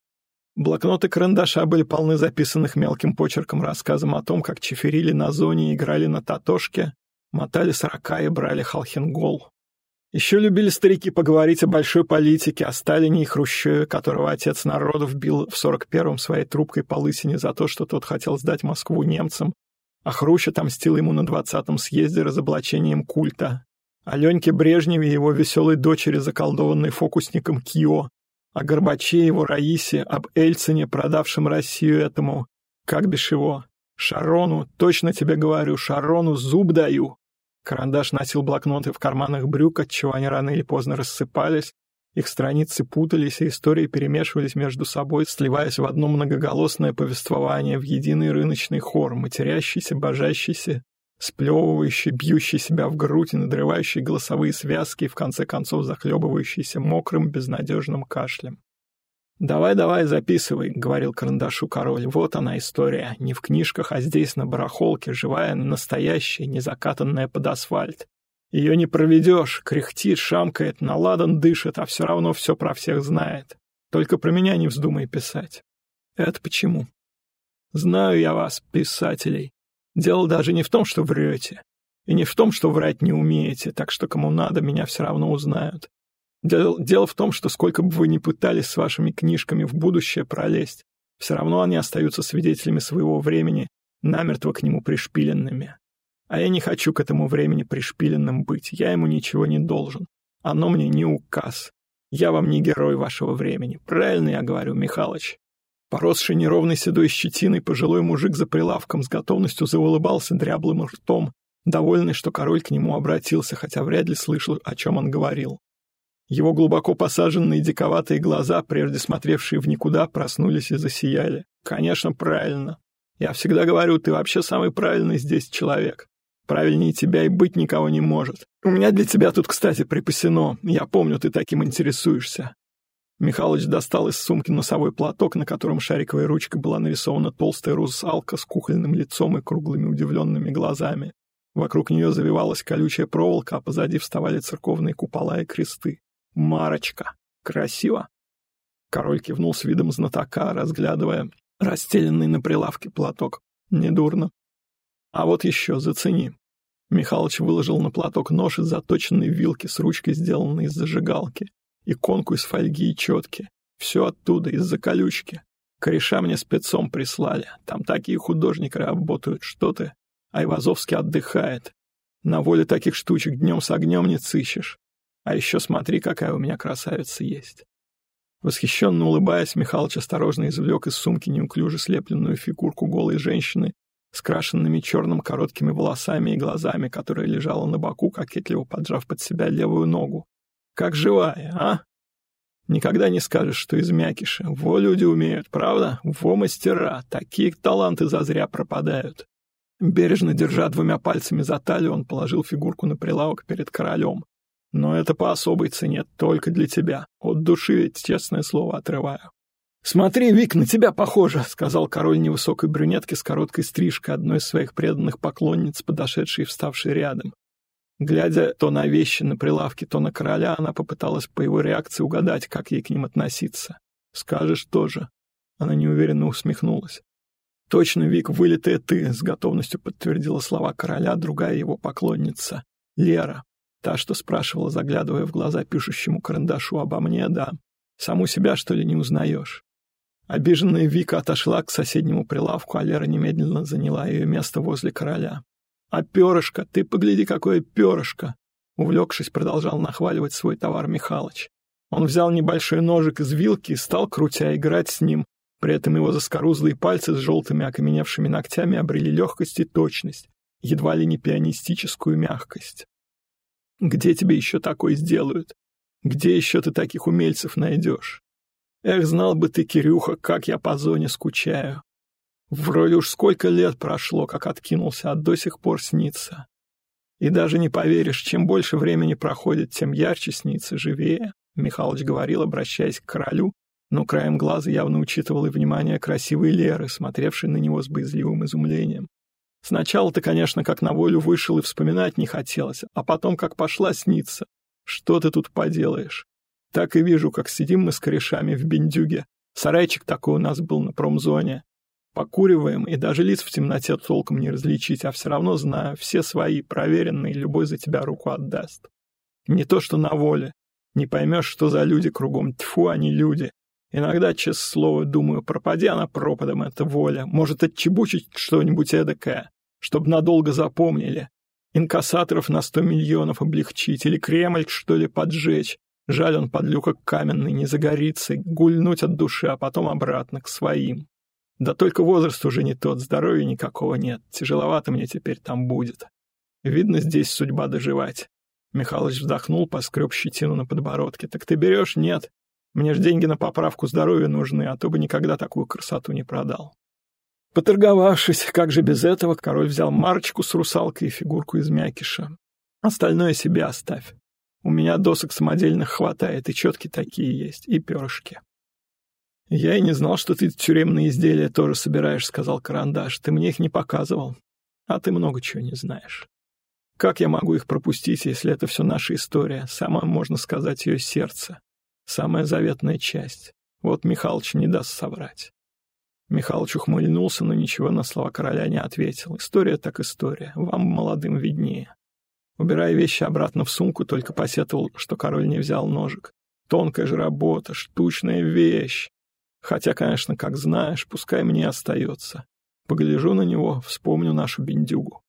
Блокноты карандаша были полны записанных мелким почерком рассказом о том, как чеферили на зоне, играли на татошке, мотали сорока и брали Халхенгол. Еще любили старики поговорить о большой политике, о Сталине и Хрущеве, которого отец народов бил в 41-м своей трубкой по лысине за то, что тот хотел сдать Москву немцам, а Хрущ отомстил ему на двадцатом съезде разоблачением культа. О Леньке Брежневе и его веселой дочери, заколдованной фокусником Кио, О Горбаче, его Раисе, об Эльцине, продавшем Россию этому, как бишь его, Шарону, точно тебе говорю, Шарону зуб даю. Карандаш носил блокноты в карманах брюк, отчего они рано или поздно рассыпались, их страницы путались, и истории перемешивались между собой, сливаясь в одно многоголосное повествование, в единый рыночный хор, матерящийся, божащийся, сплевывающий, бьющий себя в грудь надрывающий голосовые связки и в конце концов захлебывающийся мокрым, безнадежным кашлем. «Давай, давай, записывай», — говорил карандашу король. «Вот она история. Не в книжках, а здесь, на барахолке, живая, настоящая, не закатанная под асфальт. Ее не проведешь, кряхтит, шамкает, наладан дышит, а все равно все про всех знает. Только про меня не вздумай писать. Это почему? Знаю я вас, писателей. Дело даже не в том, что врете. И не в том, что врать не умеете, так что кому надо, меня все равно узнают. Дело, в том, что сколько бы вы ни пытались с вашими книжками в будущее пролезть, все равно они остаются свидетелями своего времени, намертво к нему пришпиленными. А я не хочу к этому времени пришпиленным быть, я ему ничего не должен. Оно мне не указ. Я вам не герой вашего времени. Правильно я говорю, Михалыч?» Поросший неровной седой щетиной пожилой мужик за прилавком с готовностью заулыбался дряблым ртом, довольный, что король к нему обратился, хотя вряд ли слышал, о чем он говорил. Его глубоко посаженные диковатые глаза, прежде смотревшие в никуда, проснулись и засияли. «Конечно, правильно. Я всегда говорю, ты вообще самый правильный здесь человек. Правильнее тебя и быть никого не может. У меня для тебя тут, кстати, припасено. Я помню, ты таким интересуешься». Михалыч достал из сумки носовой платок, на котором шариковой ручкой была нарисована толстая русалка с кукольным лицом и круглыми удивленными глазами. Вокруг нее завивалась колючая проволока, а позади вставали церковные купола и кресты. Марочка. Красиво. Король кивнул с видом знатока, разглядывая расстеленный на прилавке платок. Недурно. А вот еще, зацени. Михалыч выложил на платок нож из заточенной вилки с ручкой, сделанной из зажигалки, иконку из фольги и четки. Все оттуда, из-за колючки. Кореша мне спецом прислали. Там такие художники работают, что ты. Айвазовский отдыхает. На воле таких штучек днем с огнем не цыщешь. А еще смотри, какая у меня красавица есть. Восхищенно улыбаясь, Михалыч осторожно извлек из сумки неуклюже слепленную фигурку голой женщины с крашенными черным короткими волосами и глазами, которая лежала на боку, кокетливо поджав под себя левую ногу. Как живая, а? Никогда не скажешь, что из мякиша. Во люди умеют, правда? Во мастера. Такие таланты зазря пропадают. Бережно держа двумя пальцами за талию, он положил фигурку на прилавок перед королем. Но это по особой цене, только для тебя. От души ведь, честное слово, отрываю. «Смотри, Вик, на тебя похоже», — сказал король невысокой брюнетки с короткой стрижкой одной из своих преданных поклонниц, подошедшей и вставшей рядом. Глядя то на вещи на прилавке, то на короля, она попыталась по его реакции угадать, как ей к ним относиться. «Скажешь тоже». Она неуверенно усмехнулась. «Точно, Вик, вылитая ты», — с готовностью подтвердила слова короля другая его поклонница. «Лера». Та, что спрашивала, заглядывая в глаза пишущему карандашу обо мне, да. Саму себя, что ли, не узнаешь? Обиженная Вика отошла к соседнему прилавку, а Лера немедленно заняла ее место возле короля. «А перышко, ты погляди, какое перышко!» Увлекшись, продолжал нахваливать свой товар Михалыч. Он взял небольшой ножик из вилки и стал, крутя, играть с ним. При этом его заскорузлые пальцы с желтыми окаменевшими ногтями обрели легкость и точность, едва ли не пианистическую мягкость. «Где тебе еще такое сделают? Где еще ты таких умельцев найдешь?» Эх, знал бы ты, Кирюха, как я по зоне скучаю. Вроде уж сколько лет прошло, как откинулся, а до сих пор снится. И даже не поверишь, чем больше времени проходит, тем ярче снится, живее, — Михалыч говорил, обращаясь к королю, но краем глаза явно учитывал и внимание красивой Леры, смотревшей на него с боязливым изумлением. Сначала-то, конечно, как на волю вышел и вспоминать не хотелось, а потом как пошла сниться. Что ты тут поделаешь? Так и вижу, как сидим мы с корешами в бендюге. Сарайчик такой у нас был на промзоне. Покуриваем, и даже лиц в темноте толком не различить, а все равно знаю, все свои, проверенные, любой за тебя руку отдаст. Не то, что на воле. Не поймешь, что за люди кругом. Тьфу, они люди. Иногда, честное слово, думаю, пропади она пропадом, эта воля. Может, отчебучить что-нибудь эдакое, чтобы надолго запомнили. Инкассаторов на сто миллионов облегчить или Кремль, что ли, поджечь Жаль, он подлюка каменный, не загорится, гульнуть от души, а потом обратно, к своим. Да только возраст уже не тот, здоровья никакого нет, тяжеловато мне теперь там будет. Видно, здесь судьба доживать. Михалыч вздохнул, поскреб щетину на подбородке. «Так ты берешь? Нет. Мне ж деньги на поправку здоровья нужны, а то бы никогда такую красоту не продал». Поторговавшись, как же без этого, король взял марочку с русалкой и фигурку из мякиша. Остальное себе оставь. У меня досок самодельных хватает, и четки такие есть, и перышки. «Я и не знал, что ты тюремные изделия тоже собираешь», — сказал Карандаш. «Ты мне их не показывал, а ты много чего не знаешь. Как я могу их пропустить, если это все наша история, самое, можно сказать, ее сердце, самая заветная часть? Вот Михалыч не даст соврать». Михалыч ухмыльнулся, но ничего на слова короля не ответил. «История так история, вам, молодым, виднее». Убирая вещи обратно в сумку, только посетовал, что король не взял ножик. Тонкая же работа, штучная вещь. Хотя, конечно, как знаешь, пускай мне остается. Погляжу на него, вспомню нашу бендюгу.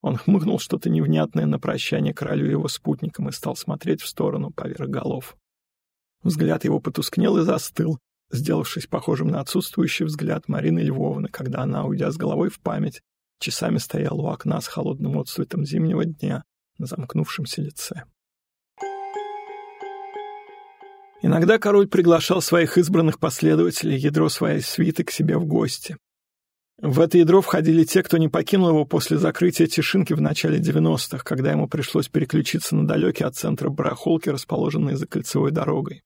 Он хмыкнул что-то невнятное на прощание королю и его спутникам и стал смотреть в сторону поверх голов. Взгляд его потускнел и застыл, сделавшись похожим на отсутствующий взгляд Марины Львовны, когда она, уйдя с головой в память, часами стояла у окна с холодным отцветом зимнего дня, на замкнувшемся лице. Иногда король приглашал своих избранных последователей, ядро своей свиты, к себе в гости. В это ядро входили те, кто не покинул его после закрытия Тишинки в начале 90-х, когда ему пришлось переключиться на далекий от центра барахолки, расположенные за кольцевой дорогой.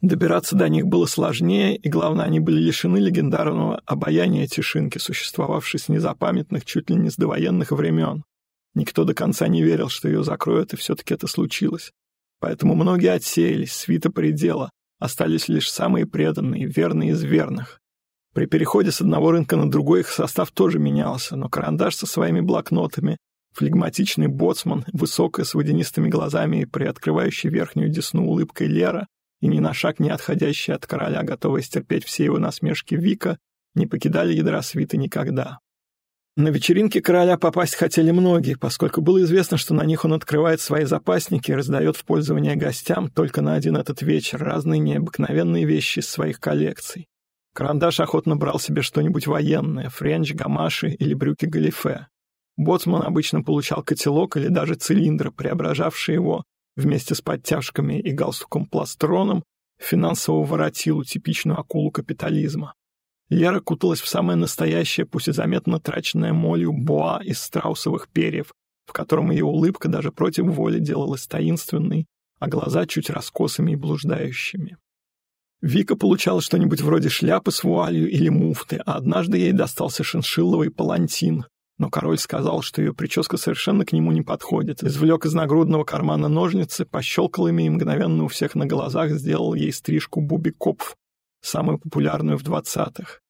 Добираться до них было сложнее, и, главное, они были лишены легендарного обаяния Тишинки, существовавшей с незапамятных чуть ли не с довоенных времен. Никто до конца не верил, что ее закроют, и все-таки это случилось. Поэтому многие отсеялись, свита предела, остались лишь самые преданные, верные из верных. При переходе с одного рынка на другой их состав тоже менялся, но карандаш со своими блокнотами, флегматичный боцман, высокая с водянистыми глазами и приоткрывающий верхнюю десну улыбкой Лера, и ни на шаг не отходящая от короля, готовая стерпеть все его насмешки Вика, не покидали ядра свиты никогда. На вечеринки короля попасть хотели многие, поскольку было известно, что на них он открывает свои запасники и раздает в пользование гостям только на один этот вечер разные необыкновенные вещи из своих коллекций. Карандаш охотно брал себе что-нибудь военное, френч, гамаши или брюки галифе. Боцман обычно получал котелок или даже цилиндр, преображавший его вместе с подтяжками и галстуком-пластроном финансового воротилу, типичную акулу капитализма. Лера куталась в самое настоящее, пусть и заметно траченное молью, боа из страусовых перьев, в котором ее улыбка даже против воли делалась таинственной, а глаза чуть раскосыми и блуждающими. Вика получала что-нибудь вроде шляпы с вуалью или муфты, а однажды ей достался шиншилловый палантин, но король сказал, что ее прическа совершенно к нему не подходит, извлек из нагрудного кармана ножницы, пощелкал ими и мгновенно у всех на глазах сделал ей стрижку Буби Копф, самую популярную в двадцатых.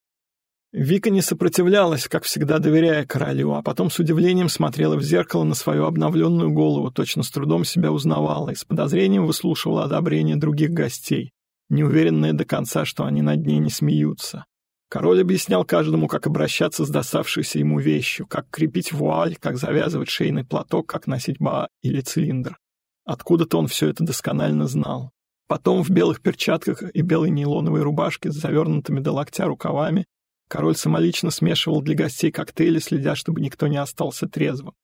Вика не сопротивлялась, как всегда доверяя королю, а потом с удивлением смотрела в зеркало на свою обновленную голову, точно с трудом себя узнавала и с подозрением выслушивала одобрение других гостей, неуверенная до конца, что они над ней не смеются. Король объяснял каждому, как обращаться с доставшейся ему вещью, как крепить вуаль, как завязывать шейный платок, как носить баа или цилиндр. Откуда-то он все это досконально знал. Потом в белых перчатках и белой нейлоновой рубашке с завернутыми до локтя рукавами король самолично смешивал для гостей коктейли, следя, чтобы никто не остался трезвым.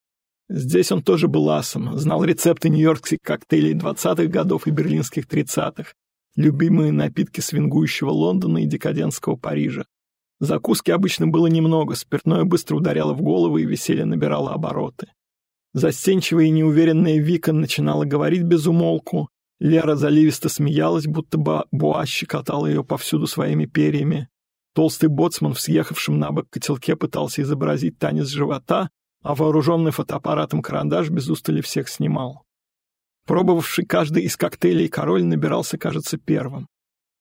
Здесь он тоже был асом, знал рецепты нью-йоркских коктейлей двадцатых годов и берлинских тридцатых, любимые напитки свингующего Лондона и декадентского Парижа. Закуски обычно было немного, спиртное быстро ударяло в голову и веселье набирало обороты. Застенчивая и неуверенная Вика начинала говорить без умолку, Лера заливисто смеялась, будто бы Буа щекотала ее повсюду своими перьями. Толстый боцман в съехавшем на бок котелке пытался изобразить танец живота, а вооруженный фотоаппаратом карандаш без устали всех снимал. Пробовавший каждый из коктейлей король набирался, кажется, первым.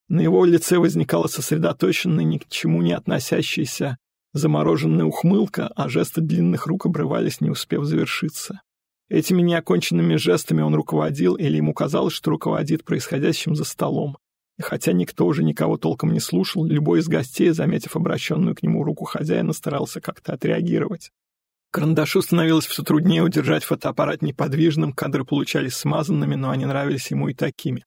На его лице возникала сосредоточенная, ни к чему не относящаяся замороженная ухмылка, а жесты длинных рук обрывались, не успев завершиться. Этими неоконченными жестами он руководил, или ему казалось, что руководит происходящим за столом. И хотя никто уже никого толком не слушал, любой из гостей, заметив обращенную к нему руку хозяина, старался как-то отреагировать. Карандашу становилось все труднее удержать фотоаппарат неподвижным, кадры получались смазанными, но они нравились ему и такими.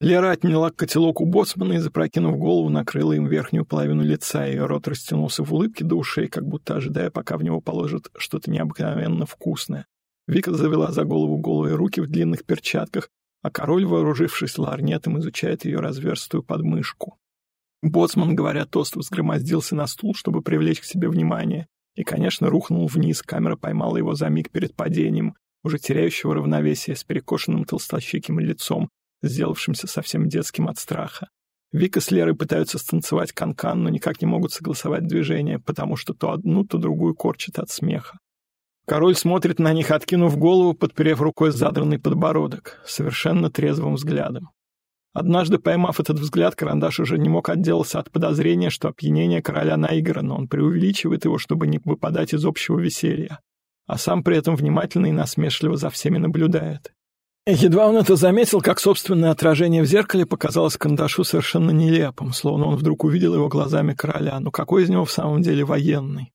Лера отняла котелок у боцмана и, запрокинув голову, накрыла им верхнюю половину лица. Ее рот растянулся в улыбке до ушей, как будто ожидая, пока в него положат что-то необыкновенно вкусное. Вика завела за голову голые руки в длинных перчатках, а король, вооружившись ларнетом, изучает ее разверстую подмышку. Боцман, говоря тост, взгромоздился на стул, чтобы привлечь к себе внимание, и, конечно, рухнул вниз. Камера поймала его за миг перед падением, уже теряющего равновесие с перекошенным толстощеким лицом, сделавшимся совсем детским от страха. Вика с Лерой пытаются станцевать канкан, но никак не могут согласовать движение, потому что то одну, то другую корчат от смеха. Король смотрит на них, откинув голову, подперев рукой задранный подбородок, совершенно трезвым взглядом. Однажды, поймав этот взгляд, Карандаш уже не мог отделаться от подозрения, что опьянение короля наиграно, он преувеличивает его, чтобы не выпадать из общего веселья, а сам при этом внимательно и насмешливо за всеми наблюдает. Едва он это заметил, как собственное отражение в зеркале показалось Кандашу совершенно нелепым, словно он вдруг увидел его глазами короля. Но какой из него в самом деле военный?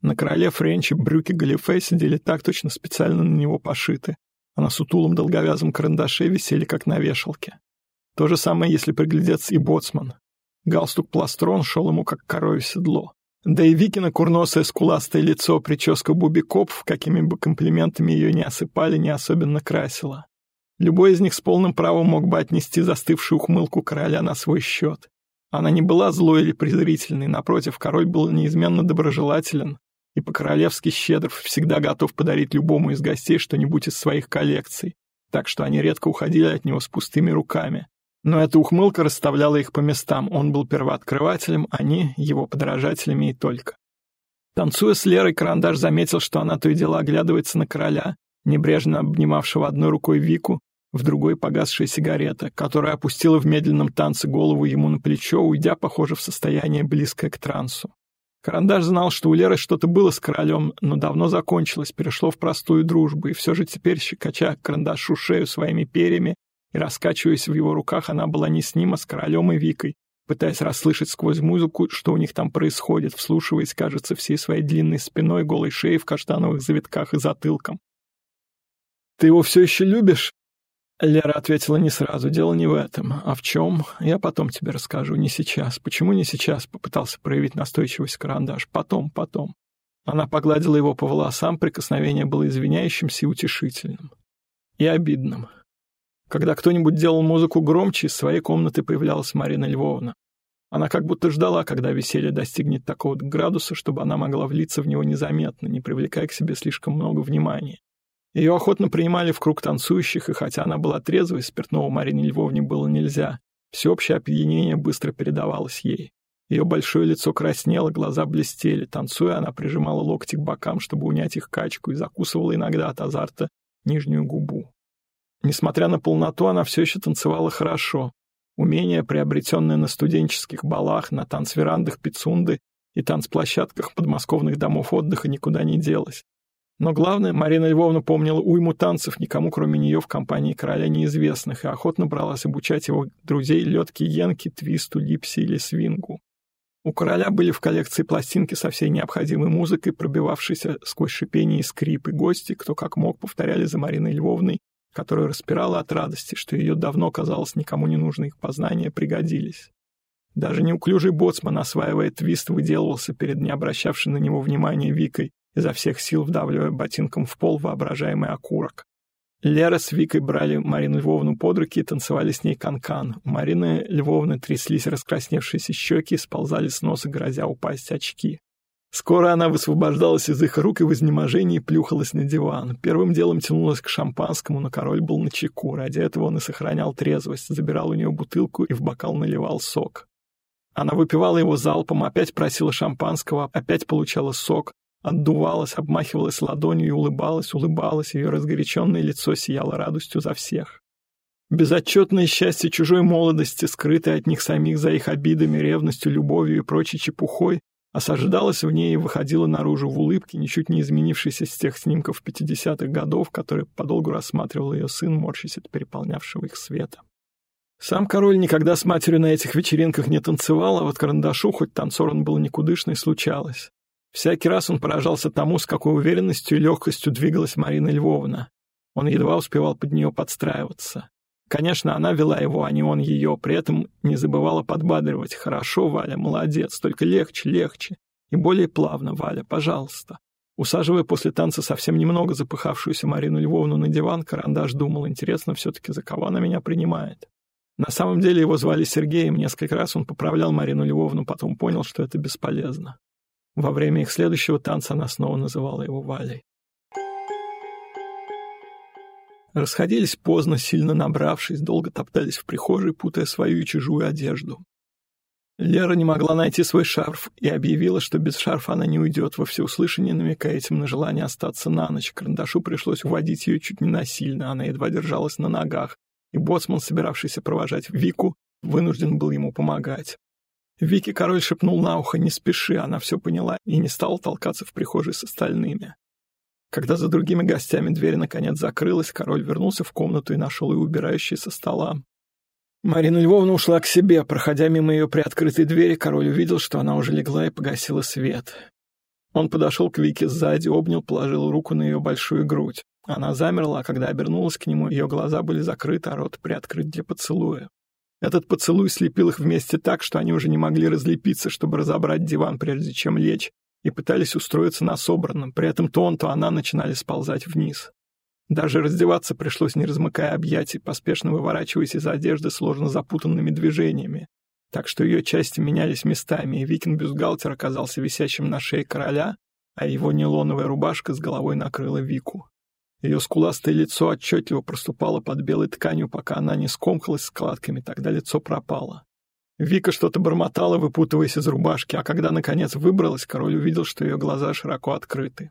На короле Френче брюки галифе сидели так точно специально на него пошиты, а на сутулом долговязом карандаше висели как на вешалке. То же самое, если приглядеться и боцман. Галстук пластрон шел ему как корове седло. Да и Викина курносое скуластое лицо, прическа Буби Копф, какими бы комплиментами ее не осыпали, не особенно красила. Любой из них с полным правом мог бы отнести застывшую ухмылку короля на свой счет. Она не была злой или презрительной, напротив, король был неизменно доброжелателен и по-королевски щедр, всегда готов подарить любому из гостей что-нибудь из своих коллекций, так что они редко уходили от него с пустыми руками. Но эта ухмылка расставляла их по местам, он был первооткрывателем, они — его подражателями и только. Танцуя с Лерой, Карандаш заметил, что она то и дело оглядывается на короля, небрежно обнимавшего одной рукой Вику, в другой погасшая сигарета, которая опустила в медленном танце голову ему на плечо, уйдя, похоже, в состояние близкое к трансу. Карандаш знал, что у Леры что-то было с королем, но давно закончилось, перешло в простую дружбу, и все же теперь, щекоча карандашу шею своими перьями и раскачиваясь в его руках, она была не с ним, а с королем и Викой, пытаясь расслышать сквозь музыку, что у них там происходит, вслушиваясь, кажется, всей своей длинной спиной, голой шеей в каштановых завитках и затылком. «Ты его все еще любишь?» Лера ответила не сразу. «Дело не в этом. А в чем? Я потом тебе расскажу. Не сейчас. Почему не сейчас?» Попытался проявить настойчивость карандаш. «Потом, потом». Она погладила его по волосам, прикосновение было извиняющимся и утешительным. И обидным. Когда кто-нибудь делал музыку громче, из своей комнаты появлялась Марина Львовна. Она как будто ждала, когда веселье достигнет такого градуса, чтобы она могла влиться в него незаметно, не привлекая к себе слишком много внимания. Ее охотно принимали в круг танцующих, и хотя она была трезвой, спиртного Марине Львовне было нельзя. Всеобщее опьянение быстро передавалось ей. Ее большое лицо краснело, глаза блестели. Танцуя, она прижимала локти к бокам, чтобы унять их качку, и закусывала иногда от азарта нижнюю губу. Несмотря на полноту, она все еще танцевала хорошо. Умение, приобретенное на студенческих балах, на танцверандах Пицунды и танцплощадках подмосковных домов отдыха, никуда не делось. Но главное, Марина Львовна помнила уйму танцев, никому кроме нее в компании короля неизвестных, и охотно бралась обучать его друзей летки Йенки, твисту, липси или свингу. У короля были в коллекции пластинки со всей необходимой музыкой, пробивавшейся сквозь шипение и скрип, и гости, кто как мог, повторяли за Мариной Львовной, которая распирала от радости, что ее давно, казалось, никому не нужны их познания пригодились. Даже неуклюжий боцман, осваивая твист, выделывался перед не обращавшей на него внимания Викой, изо всех сил вдавливая ботинком в пол воображаемый окурок. Лера с Викой брали Марину Львовну под руки и танцевали с ней канкан. -кан. У Марины Львовны тряслись раскрасневшиеся щеки сползали с носа, грозя упасть очки. Скоро она высвобождалась из их рук и в изнеможении плюхалась на диван. Первым делом тянулась к шампанскому, но король был на чеку. Ради этого он и сохранял трезвость, забирал у нее бутылку и в бокал наливал сок. Она выпивала его залпом, опять просила шампанского, опять получала сок, отдувалась, обмахивалась ладонью и улыбалась, улыбалась, ее разгоряченное лицо сияло радостью за всех. Безотчетное счастье чужой молодости, скрытое от них самих за их обидами, ревностью, любовью и прочей чепухой, осаждалось в ней и выходило наружу в улыбке, ничуть не изменившейся с тех снимков 50-х годов, которые подолгу рассматривал ее сын, морщась от переполнявшего их света. Сам король никогда с матерью на этих вечеринках не танцевал, а вот карандашу, хоть танцор он был никудышный, случалось. Всякий раз он поражался тому, с какой уверенностью и легкостью двигалась Марина Львовна. Он едва успевал под нее подстраиваться. Конечно, она вела его, а не он ее, при этом не забывала подбадривать. «Хорошо, Валя, молодец, только легче, легче. И более плавно, Валя, пожалуйста». Усаживая после танца совсем немного запыхавшуюся Марину Львовну на диван, Карандаш думал, интересно все-таки, за кого она меня принимает. На самом деле его звали Сергеем, несколько раз он поправлял Марину Львовну, потом понял, что это бесполезно. Во время их следующего танца она снова называла его Валей. Расходились поздно, сильно набравшись, долго топтались в прихожей, путая свою и чужую одежду. Лера не могла найти свой шарф и объявила, что без шарфа она не уйдет, во всеуслышание намекая этим на желание остаться на ночь. Карандашу пришлось уводить ее чуть не насильно, она едва держалась на ногах, и боцман, собиравшийся провожать Вику, вынужден был ему помогать. Вики король шепнул на ухо «не спеши», она все поняла и не стала толкаться в прихожей с остальными. Когда за другими гостями дверь наконец закрылась, король вернулся в комнату и нашел ее убирающей со стола. Марина Львовна ушла к себе. Проходя мимо ее приоткрытой двери, король увидел, что она уже легла и погасила свет. Он подошел к Вике сзади, обнял, положил руку на ее большую грудь. Она замерла, а когда обернулась к нему, ее глаза были закрыты, а рот приоткрыт для поцелуя. Этот поцелуй слепил их вместе так, что они уже не могли разлепиться, чтобы разобрать диван, прежде чем лечь, и пытались устроиться на собранном. При этом то он, то она начинали сползать вниз. Даже раздеваться пришлось, не размыкая объятий, поспешно выворачиваясь из одежды сложно запутанными движениями. Так что ее части менялись местами, и Викин-бюстгальтер оказался висящим на шее короля, а его нейлоновая рубашка с головой накрыла Вику. Ее скуластое лицо отчетливо проступало под белой тканью, пока она не скомкалась складками, тогда лицо пропало. Вика что-то бормотала, выпутываясь из рубашки, а когда, наконец, выбралась, король увидел, что ее глаза широко открыты.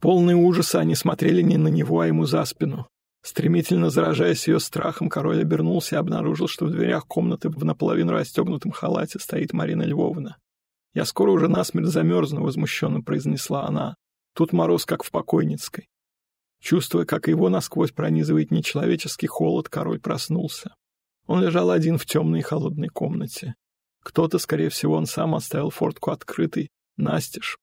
Полные ужаса они смотрели не на него, а ему за спину. Стремительно заражаясь ее страхом, король обернулся и обнаружил, что в дверях комнаты в наполовину расстегнутом халате стоит Марина Львовна. «Я скоро уже насмерть замерзну», — возмущенно произнесла она. Тут мороз, как в покойницкой. Чувствуя, как его насквозь пронизывает нечеловеческий холод, король проснулся. Он лежал один в темной и холодной комнате. Кто-то, скорее всего, он сам оставил фортку открытой, настежь.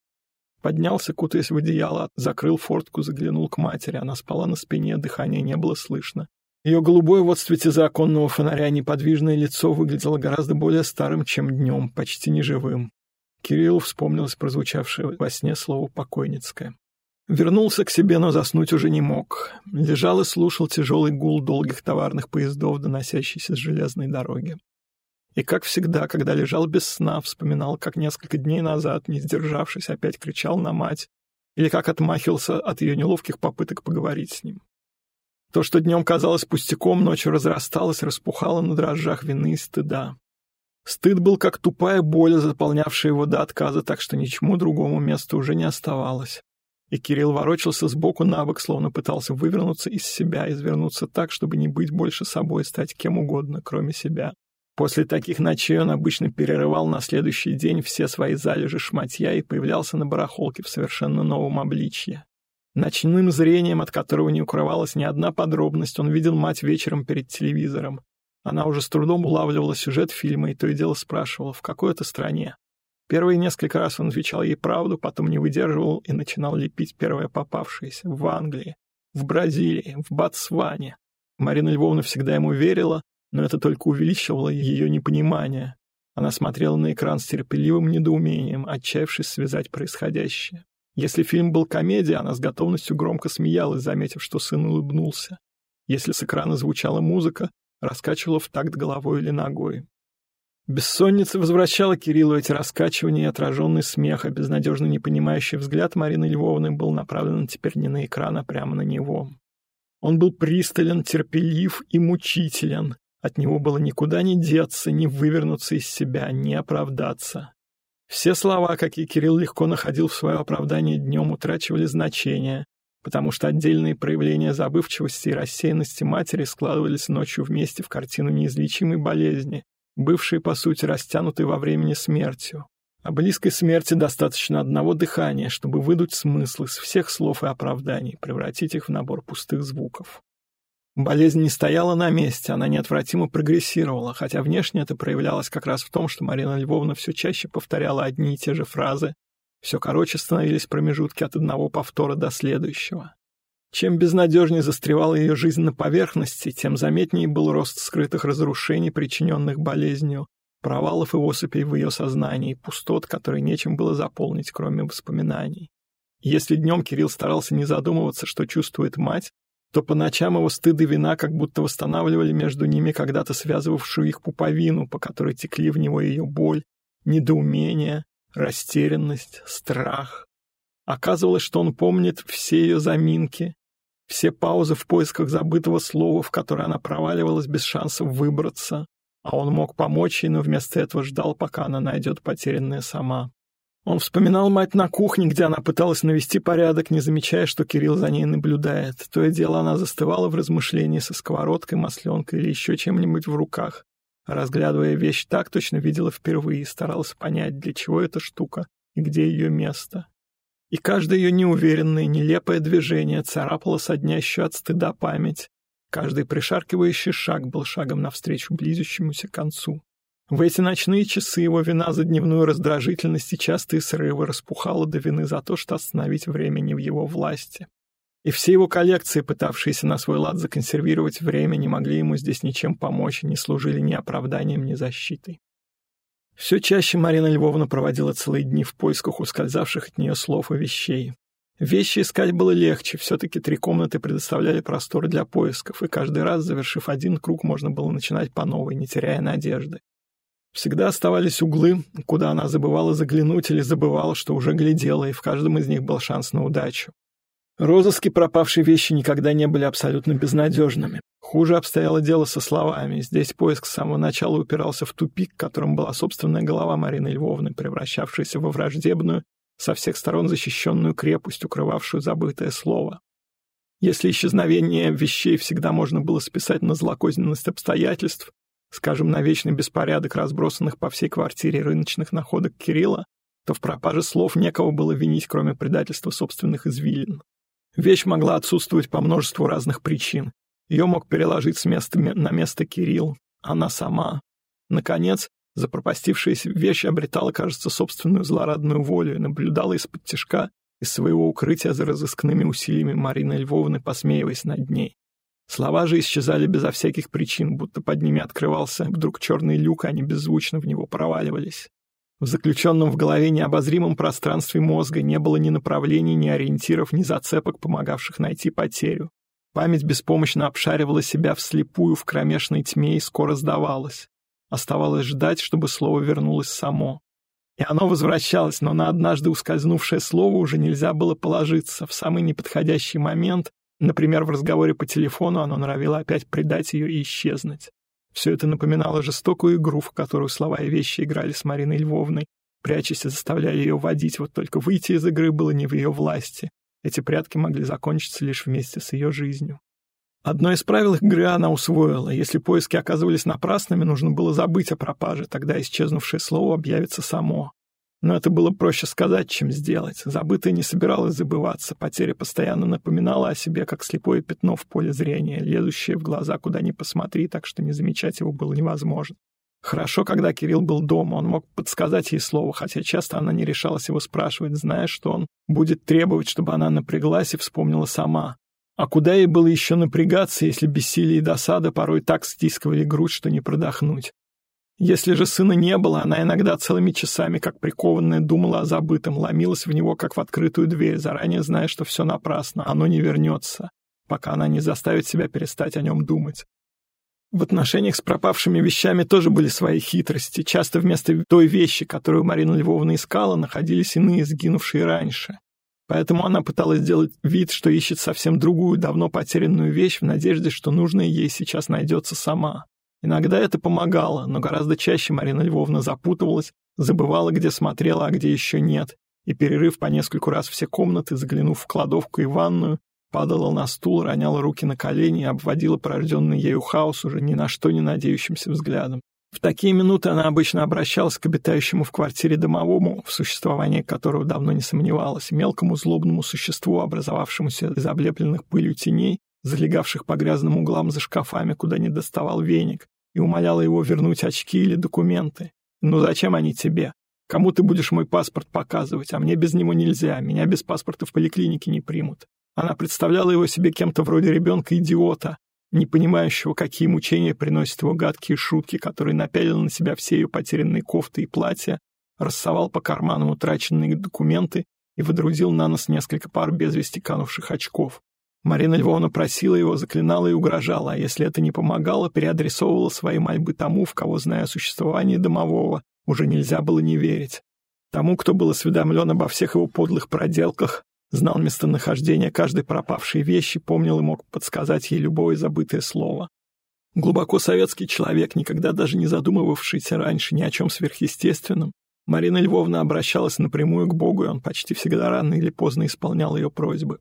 Поднялся, кутаясь в одеяло, закрыл фортку, заглянул к матери. Она спала на спине, дыхания не было слышно. Ее голубое в отсвете законного фонаря неподвижное лицо выглядело гораздо более старым, чем днем, почти неживым. Кирилл вспомнилось прозвучавшее во сне слово «покойницкое». Вернулся к себе, но заснуть уже не мог. Лежал и слушал тяжелый гул долгих товарных поездов, доносящийся с железной дороги. И, как всегда, когда лежал без сна, вспоминал, как несколько дней назад, не сдержавшись, опять кричал на мать, или как отмахивался от ее неловких попыток поговорить с ним. То, что днем казалось пустяком, ночью разрасталось, распухало на дрожжах вины и стыда. Стыд был как тупая боль, заполнявшая его до отказа, так что ничему другому месту уже не оставалось. И Кирилл ворочался сбоку на бок, словно пытался вывернуться из себя, извернуться так, чтобы не быть больше собой, стать кем угодно, кроме себя. После таких ночей он обычно перерывал на следующий день все свои залежи шматья и появлялся на барахолке в совершенно новом обличье. Ночным зрением, от которого не укрывалась ни одна подробность, он видел мать вечером перед телевизором. Она уже с трудом улавливала сюжет фильма и то и дело спрашивала, в какой это стране. Первые несколько раз он отвечал ей правду, потом не выдерживал и начинал лепить первое попавшееся в Англии, в Бразилии, в Ботсване. Марина Львовна всегда ему верила, но это только увеличивало ее непонимание. Она смотрела на экран с терпеливым недоумением, отчаявшись связать происходящее. Если фильм был комедией, она с готовностью громко смеялась, заметив, что сын улыбнулся. Если с экрана звучала музыка, раскачивала в такт головой или ногой. Бессонница возвращала Кириллу эти раскачивания и отраженный смех, а безнадежно непонимающий взгляд Марины Львовны был направлен теперь не на экран, а прямо на него. Он был пристален, терпелив и мучителен. От него было никуда не деться, не вывернуться из себя, не оправдаться. Все слова, какие Кирилл легко находил в свое оправдание днем, утрачивали значение, потому что отдельные проявления забывчивости и рассеянности матери складывались ночью вместе в картину неизлечимой болезни, бывшей, по сути, растянутой во времени смертью. О близкой смерти достаточно одного дыхания, чтобы выдуть смысл из всех слов и оправданий, превратить их в набор пустых звуков. Болезнь не стояла на месте, она неотвратимо прогрессировала, хотя внешне это проявлялось как раз в том, что Марина Львовна все чаще повторяла одни и те же фразы, все короче становились промежутки от одного повтора до следующего. Чем безнадежнее застревала ее жизнь на поверхности, тем заметнее был рост скрытых разрушений, причиненных болезнью, провалов и осыпей в ее сознании, пустот, которые нечем было заполнить, кроме воспоминаний. Если днем Кирилл старался не задумываться, что чувствует мать, то по ночам его стыд и вина как будто восстанавливали между ними когда-то связывавшую их пуповину, по которой текли в него ее боль, недоумение, растерянность, страх. Оказывалось, что он помнит все ее заминки, все паузы в поисках забытого слова, в которое она проваливалась без шансов выбраться, а он мог помочь ей, но вместо этого ждал, пока она найдет потерянное сама. Он вспоминал мать на кухне, где она пыталась навести порядок, не замечая, что Кирилл за ней наблюдает. То и дело она застывала в размышлении со сковородкой, масленкой или еще чем-нибудь в руках. Разглядывая вещь так, точно видела впервые и старалась понять, для чего эта штука и где ее место. И каждое ее неуверенное, нелепое движение царапало соднящую от стыда память. Каждый пришаркивающий шаг был шагом навстречу близящемуся концу. В эти ночные часы его вина за дневную раздражительность и частые срывы распухала до вины за то, что остановить время не в его власти. И все его коллекции, пытавшиеся на свой лад законсервировать время, не могли ему здесь ничем помочь и не служили ни оправданием, ни защитой. Все чаще Марина Львовна проводила целые дни в поисках ускользавших от нее слов и вещей. Вещи искать было легче, все-таки три комнаты предоставляли простор для поисков, и каждый раз, завершив один круг, можно было начинать по новой, не теряя надежды. Всегда оставались углы, куда она забывала заглянуть или забывала, что уже глядела, и в каждом из них был шанс на удачу. Розыски пропавшей вещи никогда не были абсолютно безнадежными. Хуже обстояло дело со словами. Здесь поиск с самого начала упирался в тупик, которым была собственная голова Марины Львовны, превращавшаяся во враждебную, со всех сторон защищенную крепость, укрывавшую забытое слово. Если исчезновение вещей всегда можно было списать на злокозненность обстоятельств, скажем, на вечный беспорядок разбросанных по всей квартире рыночных находок Кирилла, то в пропаже слов некого было винить, кроме предательства собственных извилин. Вещь могла отсутствовать по множеству разных причин. Ее мог переложить с места на место Кирилл, она сама. Наконец, запропастившаяся вещь обретала, кажется, собственную злорадную волю и наблюдала из-под тяжка из своего укрытия за разыскными усилиями Марины Львовны, посмеиваясь над ней. Слова же исчезали безо всяких причин, будто под ними открывался вдруг черный люк, а они беззвучно в него проваливались. В заключенном в голове необозримом пространстве мозга не было ни направлений, ни ориентиров, ни зацепок, помогавших найти потерю. Память беспомощно обшаривала себя вслепую в кромешной тьме и скоро сдавалась. Оставалось ждать, чтобы слово вернулось само. И оно возвращалось, но на однажды ускользнувшее слово уже нельзя было положиться. В самый неподходящий момент Например, в разговоре по телефону оно норовило опять предать ее и исчезнуть. Все это напоминало жестокую игру, в которую слова и вещи играли с Мариной Львовной, прячась и заставляя ее водить, вот только выйти из игры было не в ее власти. Эти прятки могли закончиться лишь вместе с ее жизнью. Одно из правил игры она усвоила. Если поиски оказывались напрасными, нужно было забыть о пропаже, тогда исчезнувшее слово объявится само. Но это было проще сказать, чем сделать. Забытое не собиралось забываться, потеря постоянно напоминала о себе, как слепое пятно в поле зрения, лезущее в глаза куда ни посмотри, так что не замечать его было невозможно. Хорошо, когда Кирилл был дома, он мог подсказать ей слово, хотя часто она не решалась его спрашивать, зная, что он будет требовать, чтобы она напряглась и вспомнила сама. А куда ей было еще напрягаться, если бессилие и досада порой так стискивали грудь, что не продохнуть? Если же сына не было, она иногда целыми часами, как прикованная, думала о забытом, ломилась в него, как в открытую дверь, заранее зная, что все напрасно, оно не вернется, пока она не заставит себя перестать о нем думать. В отношениях с пропавшими вещами тоже были свои хитрости. Часто вместо той вещи, которую Марина Львовна искала, находились иные, сгинувшие раньше. Поэтому она пыталась сделать вид, что ищет совсем другую, давно потерянную вещь в надежде, что нужная ей сейчас найдется сама. Иногда это помогало, но гораздо чаще Марина Львовна запутывалась, забывала, где смотрела, а где еще нет, и, перерыв по нескольку раз все комнаты, заглянув в кладовку и ванную, падала на стул, роняла руки на колени и обводила порожденный ею хаос уже ни на что не надеющимся взглядом. В такие минуты она обычно обращалась к обитающему в квартире домовому, в существовании которого давно не сомневалась, мелкому злобному существу, образовавшемуся из облепленных пылью теней, залегавших по грязным углам за шкафами, куда не доставал веник, и умоляла его вернуть очки или документы. «Ну зачем они тебе? Кому ты будешь мой паспорт показывать? А мне без него нельзя, меня без паспорта в поликлинике не примут. Она представляла его себе кем-то вроде ребенка-идиота, не понимающего, какие мучения приносят его гадкие шутки, который напялил на себя все ее потерянные кофты и платья, рассовал по карманам утраченные документы и водрузил на нос несколько пар без вести канувших очков. Марина Львовна просила его, заклинала и угрожала, а если это не помогало, переадресовывала свои мольбы тому, в кого, зная о существовании домового, уже нельзя было не верить. Тому, кто был осведомлен обо всех его подлых проделках, знал местонахождение каждой пропавшей вещи, помнил и мог подсказать ей любое забытое слово. Глубоко советский человек, никогда даже не задумывавшийся раньше ни о чем сверхъестественном, Марина Львовна обращалась напрямую к Богу, и он почти всегда рано или поздно исполнял ее просьбы.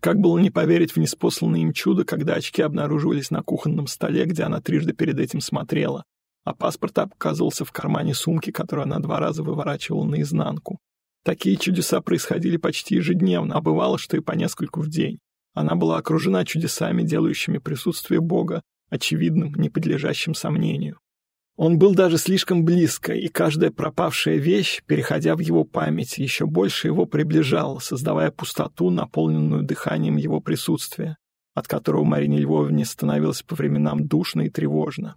Как было не поверить в неспосланное им чудо, когда очки обнаруживались на кухонном столе, где она трижды перед этим смотрела, а паспорт оказывался в кармане сумки, которую она два раза выворачивала наизнанку. Такие чудеса происходили почти ежедневно, а бывало, что и по нескольку в день. Она была окружена чудесами, делающими присутствие Бога очевидным, не подлежащим сомнению. Он был даже слишком близко, и каждая пропавшая вещь, переходя в его память, еще больше его приближала, создавая пустоту, наполненную дыханием его присутствия, от которого Марине Львовне становилось по временам душно и тревожно.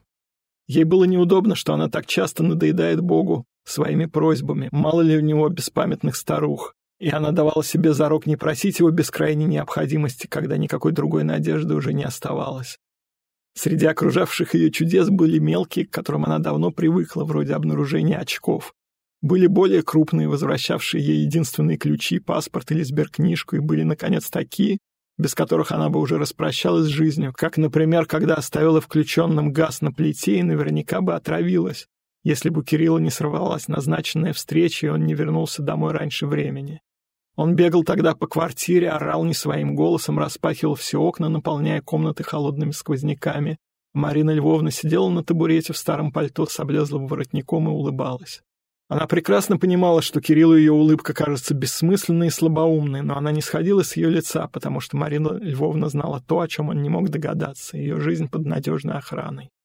Ей было неудобно, что она так часто надоедает Богу своими просьбами, мало ли у него беспамятных старух, и она давала себе зарок не просить его без крайней необходимости, когда никакой другой надежды уже не оставалось. Среди окружавших ее чудес были мелкие, к которым она давно привыкла, вроде обнаружения очков. Были более крупные, возвращавшие ей единственные ключи, паспорт или сберкнижку, и были, наконец, такие, без которых она бы уже распрощалась с жизнью, как, например, когда оставила включенным газ на плите и наверняка бы отравилась, если бы Кирилла не сорвалась назначенная встреча, и он не вернулся домой раньше времени. Он бегал тогда по квартире, орал не своим голосом, распахивал все окна, наполняя комнаты холодными сквозняками. Марина Львовна сидела на табурете в старом пальто с облезлым воротником и улыбалась. Она прекрасно понимала, что Кириллу ее улыбка кажется бессмысленной и слабоумной, но она не сходила с ее лица, потому что Марина Львовна знала то, о чем он не мог догадаться, ее жизнь под надежной охраной.